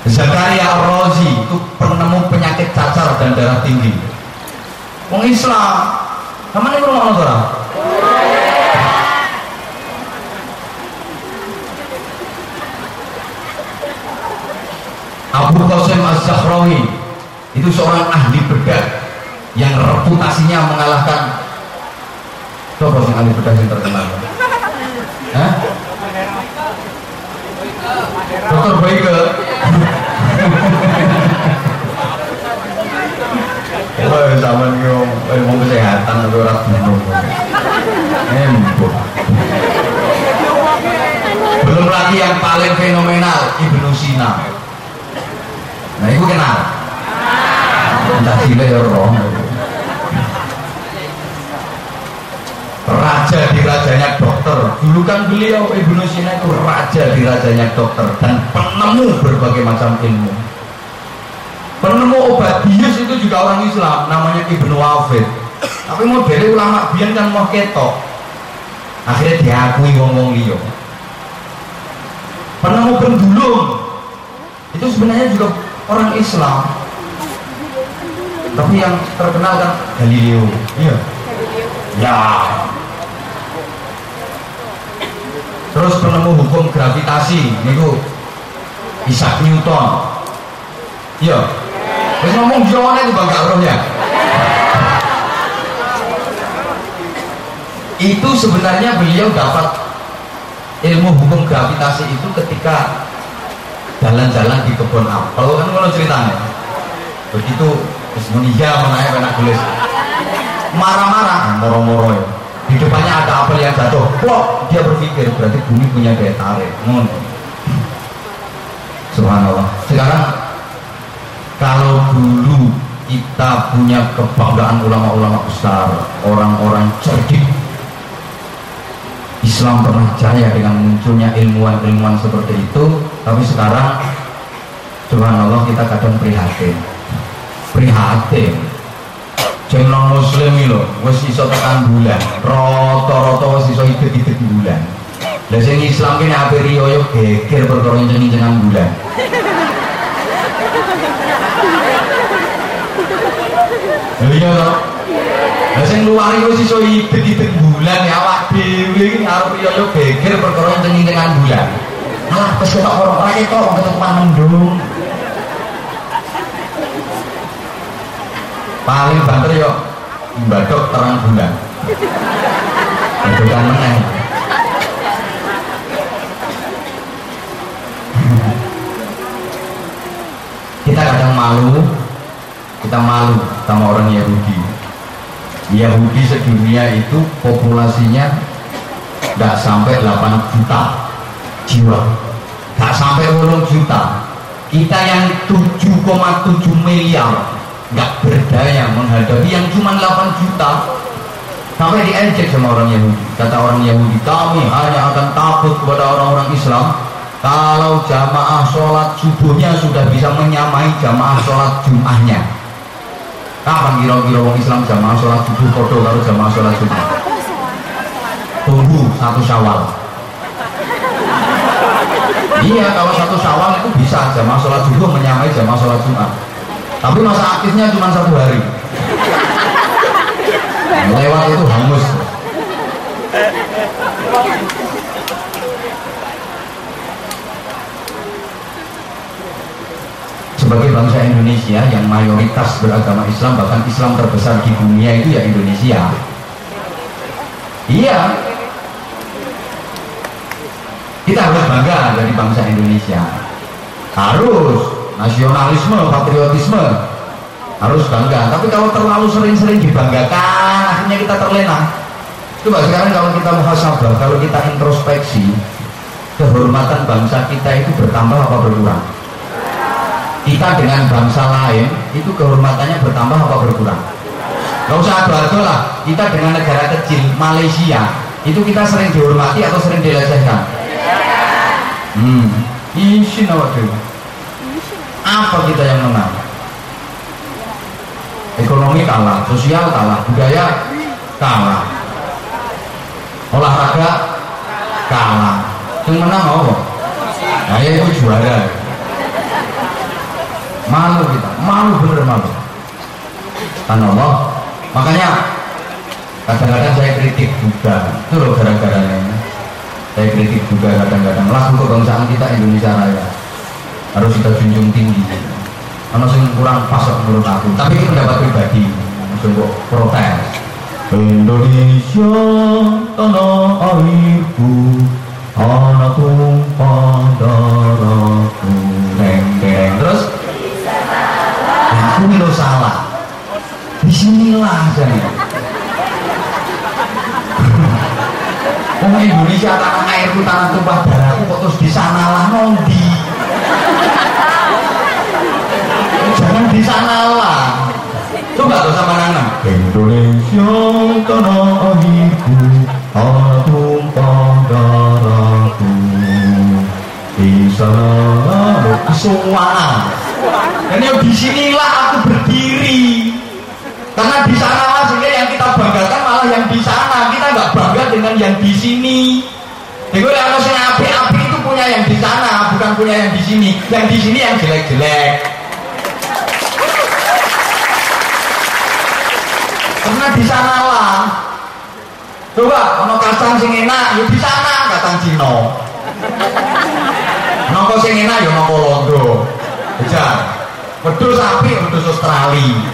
Zakaria Ar-Razi itu penemu penyakit cacar dan darah tinggi. Wong Islam sama ini rumah orang Abu Qasim Az-Zahrawi itu seorang ahli bedah yang reputasinya mengalahkan Coba sih ahli bedah yang terkenal? Hah? Baike Wah, sama nih ilmu kesehatan atau orang bunuh Embuk Belum lagi yang paling fenomenal Ibnu Sina. Nah, itu kenal. Entah sila ya roh Raja di rajanya dokter. Dulu kan beliau Ibnu Sina itu raja di rajanya dokter Dan penemu berbagai macam ilmu. Penemu obat bius itu juga orang Islam Namanya Ibnu Wafid. Tapi modelnya ulama biar kan mau ketok. Akhirnya diakui ngomong liyo Penemu pendulum Itu sebenarnya juga orang Islam. Tapi yang terkenal kan Galileo. Iya. Ya terus penemu hukum gravitasi itu Isaac Newton. Iya. Terus ngomong jawabannya itu bangga rohnya itu sebenarnya beliau dapat ilmu hukum gravitasi itu ketika jalan-jalan di kebun apel. Kan kalau ceritanya? Begitu terus menikah menanya enak tulis marah-marah. Moro-moro ya di depannya ada apel yang jatuh. Plok dia berpikir berarti bumi punya daya tarik. Ngono. Subhanallah. Sekarang kalau dulu kita punya kebanggaan ulama-ulama besar orang-orang cerdik Islam pernah jaya dengan munculnya ilmuwan-ilmuwan seperti itu tapi sekarang subhanallah kita kadang prihatin. Prihatin Jeng non muslim itu wis iso tekan bulan. Rata-rata wis iso idet-idet bulan. Lah sing Islam kene ape riyo geger perkara njenengan bulan. Iya toh lah sing luar iku iso idet-idet bulan ya awak dhewe iki arep riyo geger perkara njenengan bulan. Alah wis ketok ora ketok ketukan mendung paling banter yo mbadok terang bulan bukan meneng kita kadang malu. Kita malu sama orang Yahudi. Yahudi sedunia itu populasinya tidak sampai 8 juta jiwa. Tidak sampai 8 juta. Kita yang 7,7 miliar nggak berdaya menghadapi yang cuma 8 juta. Sampai diejek sama orang Yahudi. Kata orang Yahudi kami hanya akan takut kepada orang-orang Islam. Kalau jamaah sholat subuhnya sudah bisa menyamai jamaah sholat jumahnya. Kapan kira-kira orang Islam jamaah sholat subuh kodoh kalau jamaah sholat jumat tunggu satu syawal. Iya kalau satu syawal itu bisa jamaah sholat subuh menyamai jamaah sholat jumat tapi masa aktifnya cuma satu hari. Lewat itu hangus. Sebagai bangsa Indonesia yang mayoritas beragama Islam bahkan Islam terbesar di dunia itu ya Indonesia. Iya. Kita harus bangga dari bangsa Indonesia. Harus nasionalisme, patriotisme harus bangga. Tapi kalau terlalu sering-sering dibanggakan, akhirnya kita terlena. Coba sekarang kalau kita muhasabah, kalau kita introspeksi, kehormatan bangsa kita itu bertambah apa berkurang? Kita dengan bangsa lain itu kehormatannya bertambah apa berkurang? Gak usah adu-adu lah. Kita dengan negara kecil Malaysia itu kita sering dihormati atau sering dilecehkan? Hmm. Isin awak Apa kita yang menang? Ekonomi kalah, sosial kalah, budaya kalah. Olahraga kalah. Yang menang apa? nah ya itu juara. Malu kita malu bener malu. Karena Allah. Makanya kadang-kadang saya kritik juga. Itu loh gara-garanya. Saya kritik juga kadang-kadang. Lagu kebangsaan kita Indonesia Raya harus kita junjung tinggi. Karena sing kurang pas menurut aku. Tapi itu pendapat pribadi kok protes. Indonesia tanah airku anak tumpah darahku deng terus? Aku ini salah. Di sinilah saya Oh Indonesia tanah airku tanah tumpah darahku kok terus di sanalah nondi jangan di sanalah Coba tuh sama Nana. Indonesia tanah airku, tumpah darahku. Di sana. Dan yang di sinilah aku berdiri. Karena di sana sehingga yang kita banggakan malah yang di sana. Kita nggak bangga dengan yang di sini. Jadi yang api-api punya yang di sini. Yang di sini yang jelek-jelek. karena di sana lah. Coba ono kacang sing enak ya di sana kacang Cino nongko sing enak ya nongko Londo. Aja wedhus api wedhus Australia.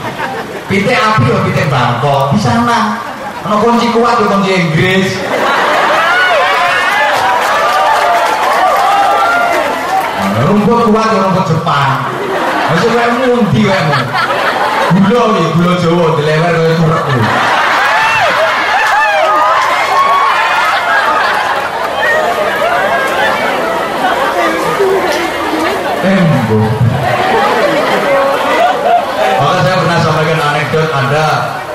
Pitik api ya pitik Bangkok. Di sana. Ono kunci kuat ya kunci Inggris rumput kuat ya rumput Jepang masih kayak mundi kayak gula nih gula Jawa dilewer kaya kurek Embo. Maka saya pernah sampaikan anekdot ada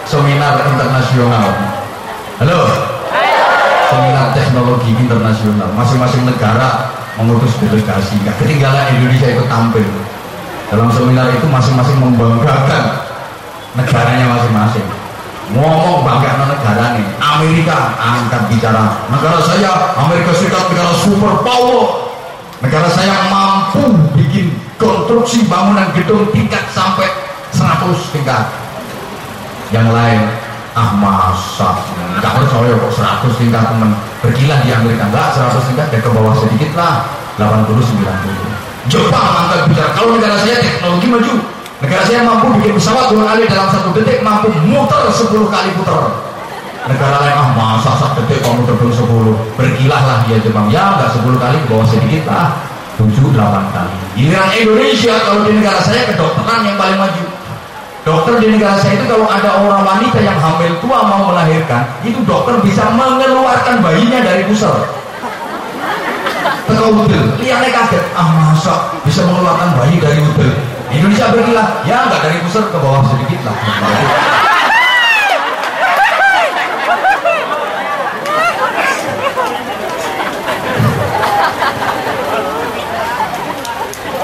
seminar internasional. Halo. Seminar teknologi internasional. Masing-masing negara mengutus delegasi. Gak ketinggalan Indonesia itu tampil. Dalam seminar itu masing-masing membanggakan negaranya masing-masing. Ngomong bangga negara nih. Amerika angkat bicara. Negara saya Amerika Serikat negara super power. Negara saya mampu bikin konstruksi bangunan gedung tingkat sampai 100 tingkat. Yang lain ah masa. Nggak percaya kok 100 tingkat teman berkilah di Amerika. Enggak 100 tingkat ya ke bawah sedikit lah. 80 90 Jepang angkat bicara. Kalau negara saya teknologi maju. Negara saya mampu bikin pesawat dua kali dalam satu detik mampu muter sepuluh kali putar. Negara lain ah masa satu detik kamu puluh sepuluh. Berkilah lah dia Jepang. Ya nggak sepuluh kali bawah sedikit lah. Tujuh delapan kali. Giliran Indonesia kalau di negara saya kedokteran yang paling maju. Dokter di negara saya itu kalau ada orang wanita yang hamil tua mau melahirkan, itu dokter bisa mengeluarkan bayinya dari pusar. Tengah udel, lihatnya kaget, ah masa bisa mengeluarkan bayi dari udel Indonesia berilah. Ya nggak dari pusat ke bawah sedikit lah.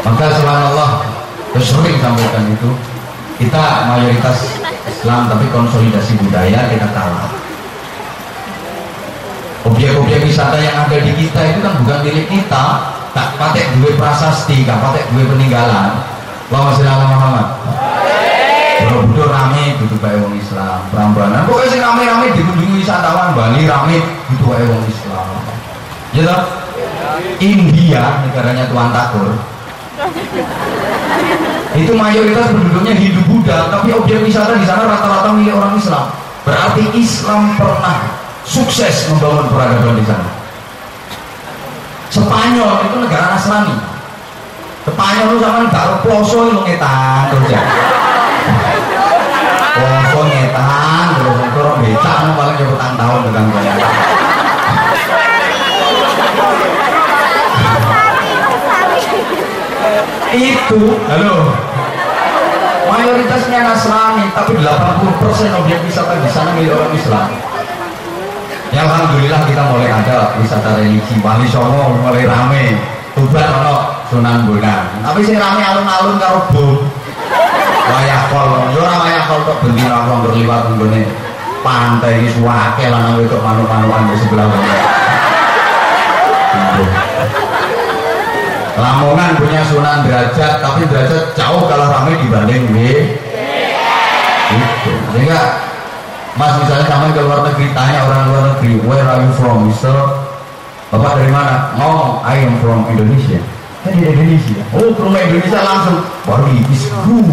Maka Allah sering sampaikan itu kita mayoritas Islam tapi konsolidasi budaya kita kalah objek-objek wisata yang ada di kita itu kan bukan milik kita tak patek dua prasasti tak patek dua peninggalan Allahumma sholli ala Muhammad. Borobudur rame gitu bae wong Islam. Prambanan pokoknya sing rame-rame dikunjungi wisatawan Bali rame gitu bae wong Islam. Ya? India negaranya Tuan Takur itu mayoritas penduduknya Hindu Buddha tapi objek wisata di sana rata-rata milik orang Islam. Berarti Islam pernah sukses membangun peradaban di sana. Spanyol itu negara Nasrani. Spanyol lu sama gak ploso lu ngetan terus ya. Ploso ngetan terus becak paling ya petang tahun dengan banyak itu. Halo. Mayoritasnya Nasrani tapi 80% objek wisata di sana milik orang Islam. Ya Alhamdulillah kita mulai ada wisata religi. Wali Songo mulai rame. Tuban ono Sunan Bonang tapi sih rame alun-alun karo bu wayah kol. Yo ora wayah kol kok bendina aku berliwat nggone. Pantai ini suwake lanang wedok manu-manuan di sebelah. Mana Lamongan punya Sunan Derajat, tapi Derajat jauh kalah ramai dibanding W. Itu. Sehingga Mas misalnya sama ke luar negeri tanya orang luar negeri, where are you from, Mister? Bapak dari mana? Oh, I am from Indonesia. Kan Indonesia. Oh, ke Indonesia langsung. Bali is good.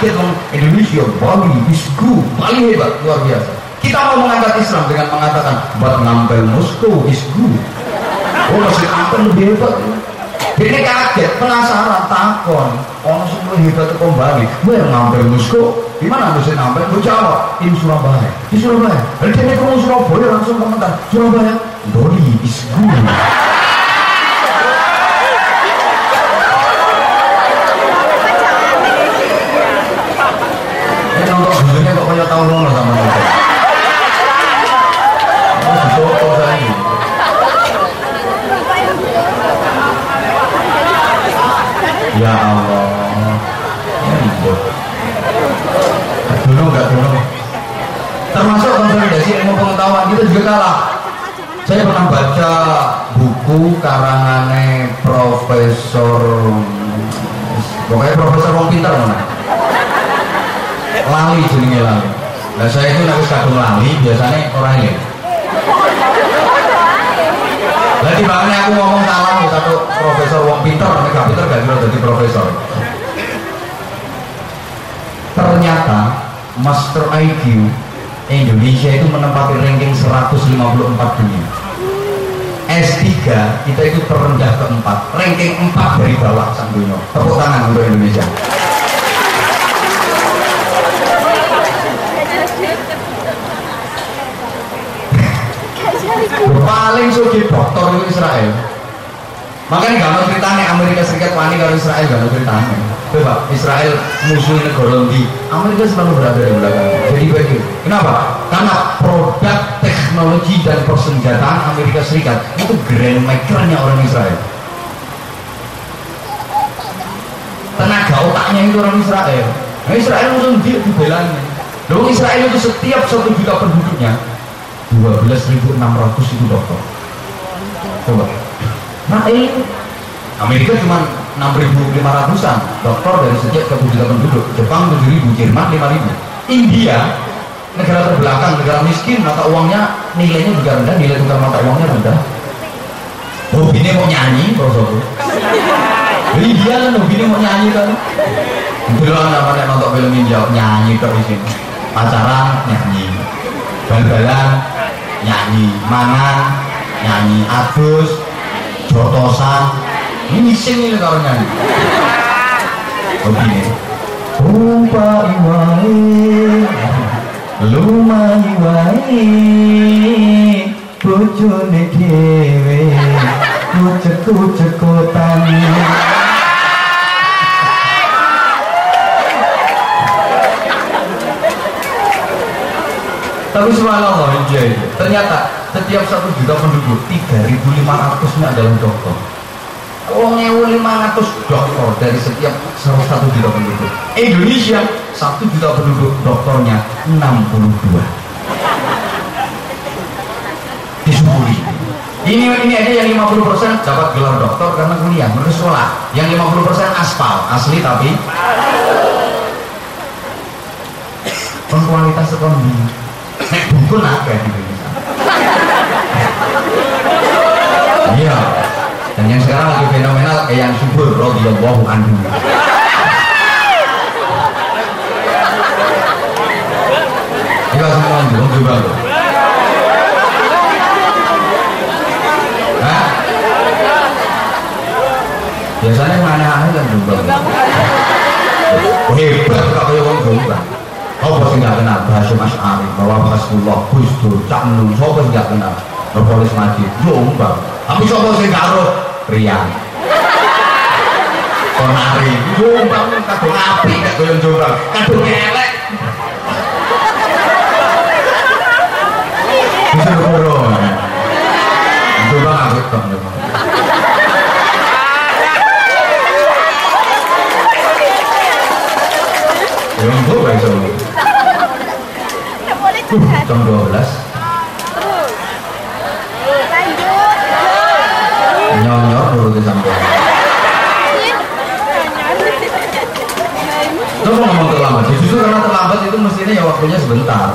Dong Indonesia. Bali is good. Paling hebat, luar biasa. Kita mau mengangkat Islam dengan mengatakan, but ngampel Moskow is good. Oh, masih ngampel lebih hebat. Ini kaget, penasaran, takon. Ono sing luwih hebat kok Bali. Gue ngampil musko. Di mana mesti ngampil? Gue jawab, in Surabaya. Di Surabaya. Dia ke Surabaya langsung komentar, Surabaya, Doli is good. Buku karangannya Profesor pokoknya Profesor Wong Pinter mana? Lali jenenge lali. Nah saya itu nanti kadung lali biasanya orang ini. Lah timbangane aku ngomong salah satu profesor wong pinter, nek gak pinter gak kira jadi profesor. Ternyata Master IQ Indonesia itu menempati ranking 154 dunia. S3 kita itu terendah keempat, ranking 4 dari bawah sang dunia. Tepuk tangan untuk Indonesia. paling suci dokter itu Israel makanya gak mau ceritanya Amerika Serikat wani kalau Israel gak mau ceritanya coba Israel musuh negara di Amerika selalu berada di belakang jadi begitu kenapa? karena produk teknologi dan persenjataan Amerika Serikat itu grand makernya orang Israel. Tenaga otaknya itu orang Israel. Nah Israel langsung dia dibelanya. Lalu Israel itu setiap satu juta penduduknya 12.600 itu dokter coba. Nah ini Amerika cuma 6.500an dokter dari setiap satu juta penduduk. Jepang 7.000, Jerman 5.000 India negara terbelakang, negara miskin mata uangnya nilainya juga rendah, nilai tukar mata uangnya rendah. Hobinya mau nyanyi prosoku India kan hobinya mau nyanyi kan. Dulu namanya nonton film India nyanyi kok di sini pacaran nyanyi. Bal-balan nyanyi. Mangan nyanyi. Adus jotosan. Ini sing ini kalau nyanyi. Begini Umpa iwai Lumai wai Bojone dhewe Kucek-kucekotan Tapi subhanallah India itu ternyata setiap satu juta penduduk 3.500 nya adalah dokter. Oh, 500 dokter dari setiap satu juta penduduk. Indonesia satu juta penduduk dokternya 62. Disyukuri. Ini ini ada yang 50% dapat gelar dokter karena kuliah, menurut sekolah. Yang 50% aspal, asli tapi kualitas ekonomi nek bungkul akeh di Indonesia. Iya. Dan yang sekarang lagi fenomenal kayak yang subur radhiyallahu anhu. Iya semua juga juga loh. Biasanya yang aneh-aneh kan juga. Hebat kalau yang juga. Apa sih gak kenal Bahasa Mas Ari bahwa Hasbullah Gus Dur Cak Nun Sopo sih gak kenal Nurholis Majid Jombang Tapi sopo sih gak Rian. Konari Jombang kadung api kadung Jombang. Kadung elek. Bisa buru Jombang aku kok Jombang. Besok Uh, jam 12 Nyonyor dulu di sampai Terus mau ngomong terlambat, ya, justru karena itu mestinya ya waktunya sebentar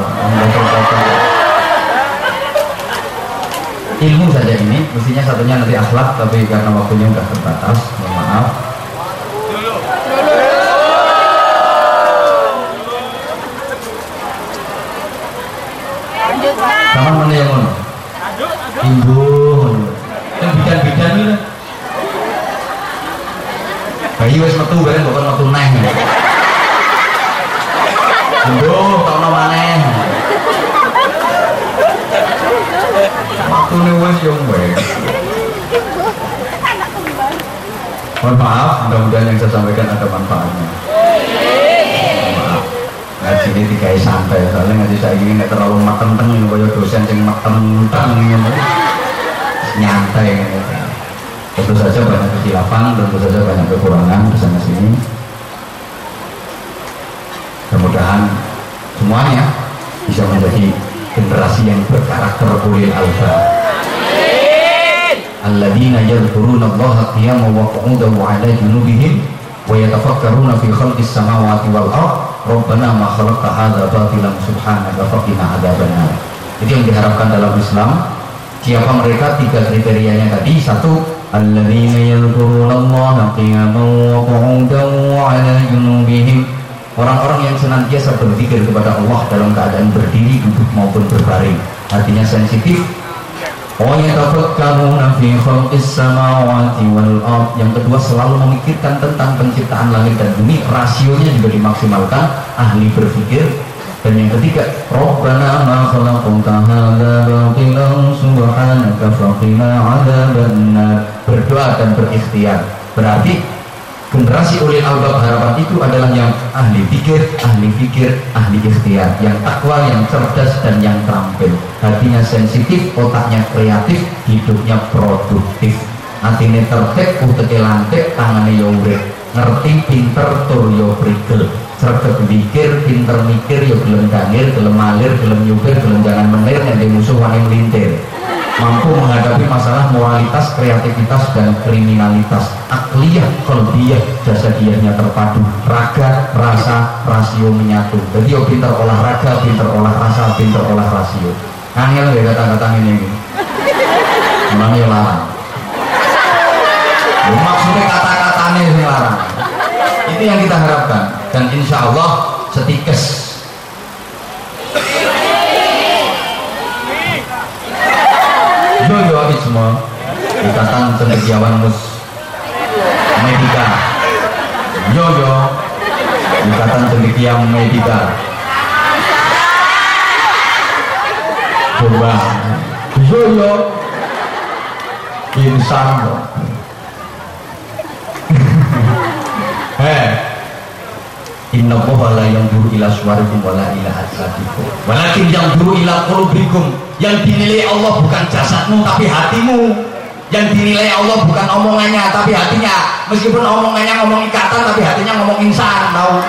Ilmu saja ini, mestinya satunya nanti akhlak Tapi karena waktunya udah terbatas, mohon maaf Sama mana yang ngono? Ibu Yang bidan-bidan ini Bayi wis metu bareng kok metu neh. Ibu tau nama maneh. Waktu ini wis yang. Mohon maaf, mudah-mudahan yang saya sampaikan ada manfaatnya ngaji ini tiga santai soalnya ngaji saya ini nggak terlalu mateng teng ini kayak dosen yang mateng teng ini nyantai tentu saja banyak kesilapan tentu saja banyak kekurangan di sana sini mudah-mudahan semuanya bisa menjadi generasi yang berkarakter ulil albab alladzina yadhkuruna allaha qiyaman wa qu'udan wa 'ala junubihim wa yatafakkaruna fi khalqis samawati wal ardh Rabbana ma khalaqta hadza batilan subhanaka faqina adzabannar. Itu yang diharapkan dalam Islam. Siapa mereka? Tiga kriterianya tadi. Satu, alladzina yadhkurunallaha qiyaman wa qu'udan wa 'ala junubihim. Orang-orang yang senantiasa berzikir kepada Allah dalam keadaan berdiri, duduk maupun berbaring. Artinya sensitif yang kedua selalu memikirkan tentang penciptaan langit dan bumi. Rasionya juga dimaksimalkan ahli berpikir. Dan yang ketiga Rabbana ma khalaqta hadza batilan subhanaka faqina adzabannar. Berdoa dan berikhtiar. Berarti generasi ulil albab harapan itu adalah yang ahli pikir, ahli pikir, ahli ikhtiar, yang takwa, yang cerdas dan yang terampil. Hatinya sensitif, otaknya kreatif, hidupnya produktif. Hatinya tertib, uteke lantik, tangannya yo Ngerti, pinter, tur yo prigel. Serget pikir, pinter mikir, yo gelem dangir, gelem malir, gelem nyupir, gelem jangan menir, yang musuh wani melintir mampu menghadapi masalah moralitas, kreativitas, dan kriminalitas. Akliyah, jasa dianya terpadu. Raga, rasa, rasio menyatu. Jadi yo pinter olahraga, pinter olah rasa, pinter olah rasio. Angel ya kata-kata ini. Memang ya larang. Maksudnya kata-katanya ini larang. Itu yang kita harapkan. Dan insya Allah setikes yo yo abis semua ikatan cendekiawan mus medika yo yo ikatan cendekiawan medika coba yo yo insan Inna Allah la yanzuru ila suwarikum wa la ila ajsadikum. Walakin yanzuru ila qulubikum. Yang dinilai Allah bukan jasadmu tapi hatimu. Yang dinilai Allah bukan omongannya tapi hatinya. Meskipun omongannya ngomong ikatan tapi hatinya ngomong insan, tahu?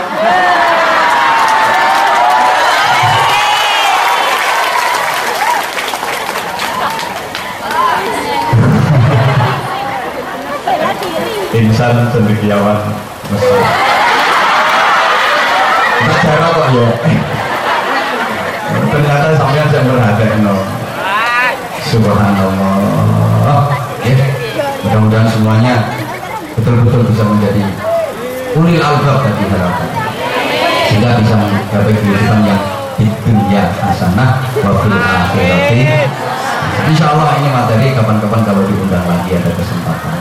insan cendekiawan mesra negara kok ya. Ternyata sampean yang berhati no subhanallah. Ya mudah-mudahan semuanya betul-betul bisa menjadi ulil albab tadi harapan sehingga bisa mencapai kehidupan yang di dunia hasanah wa fil akhirati Insya Allah ini materi kapan-kapan kalau diundang lagi ada kesempatan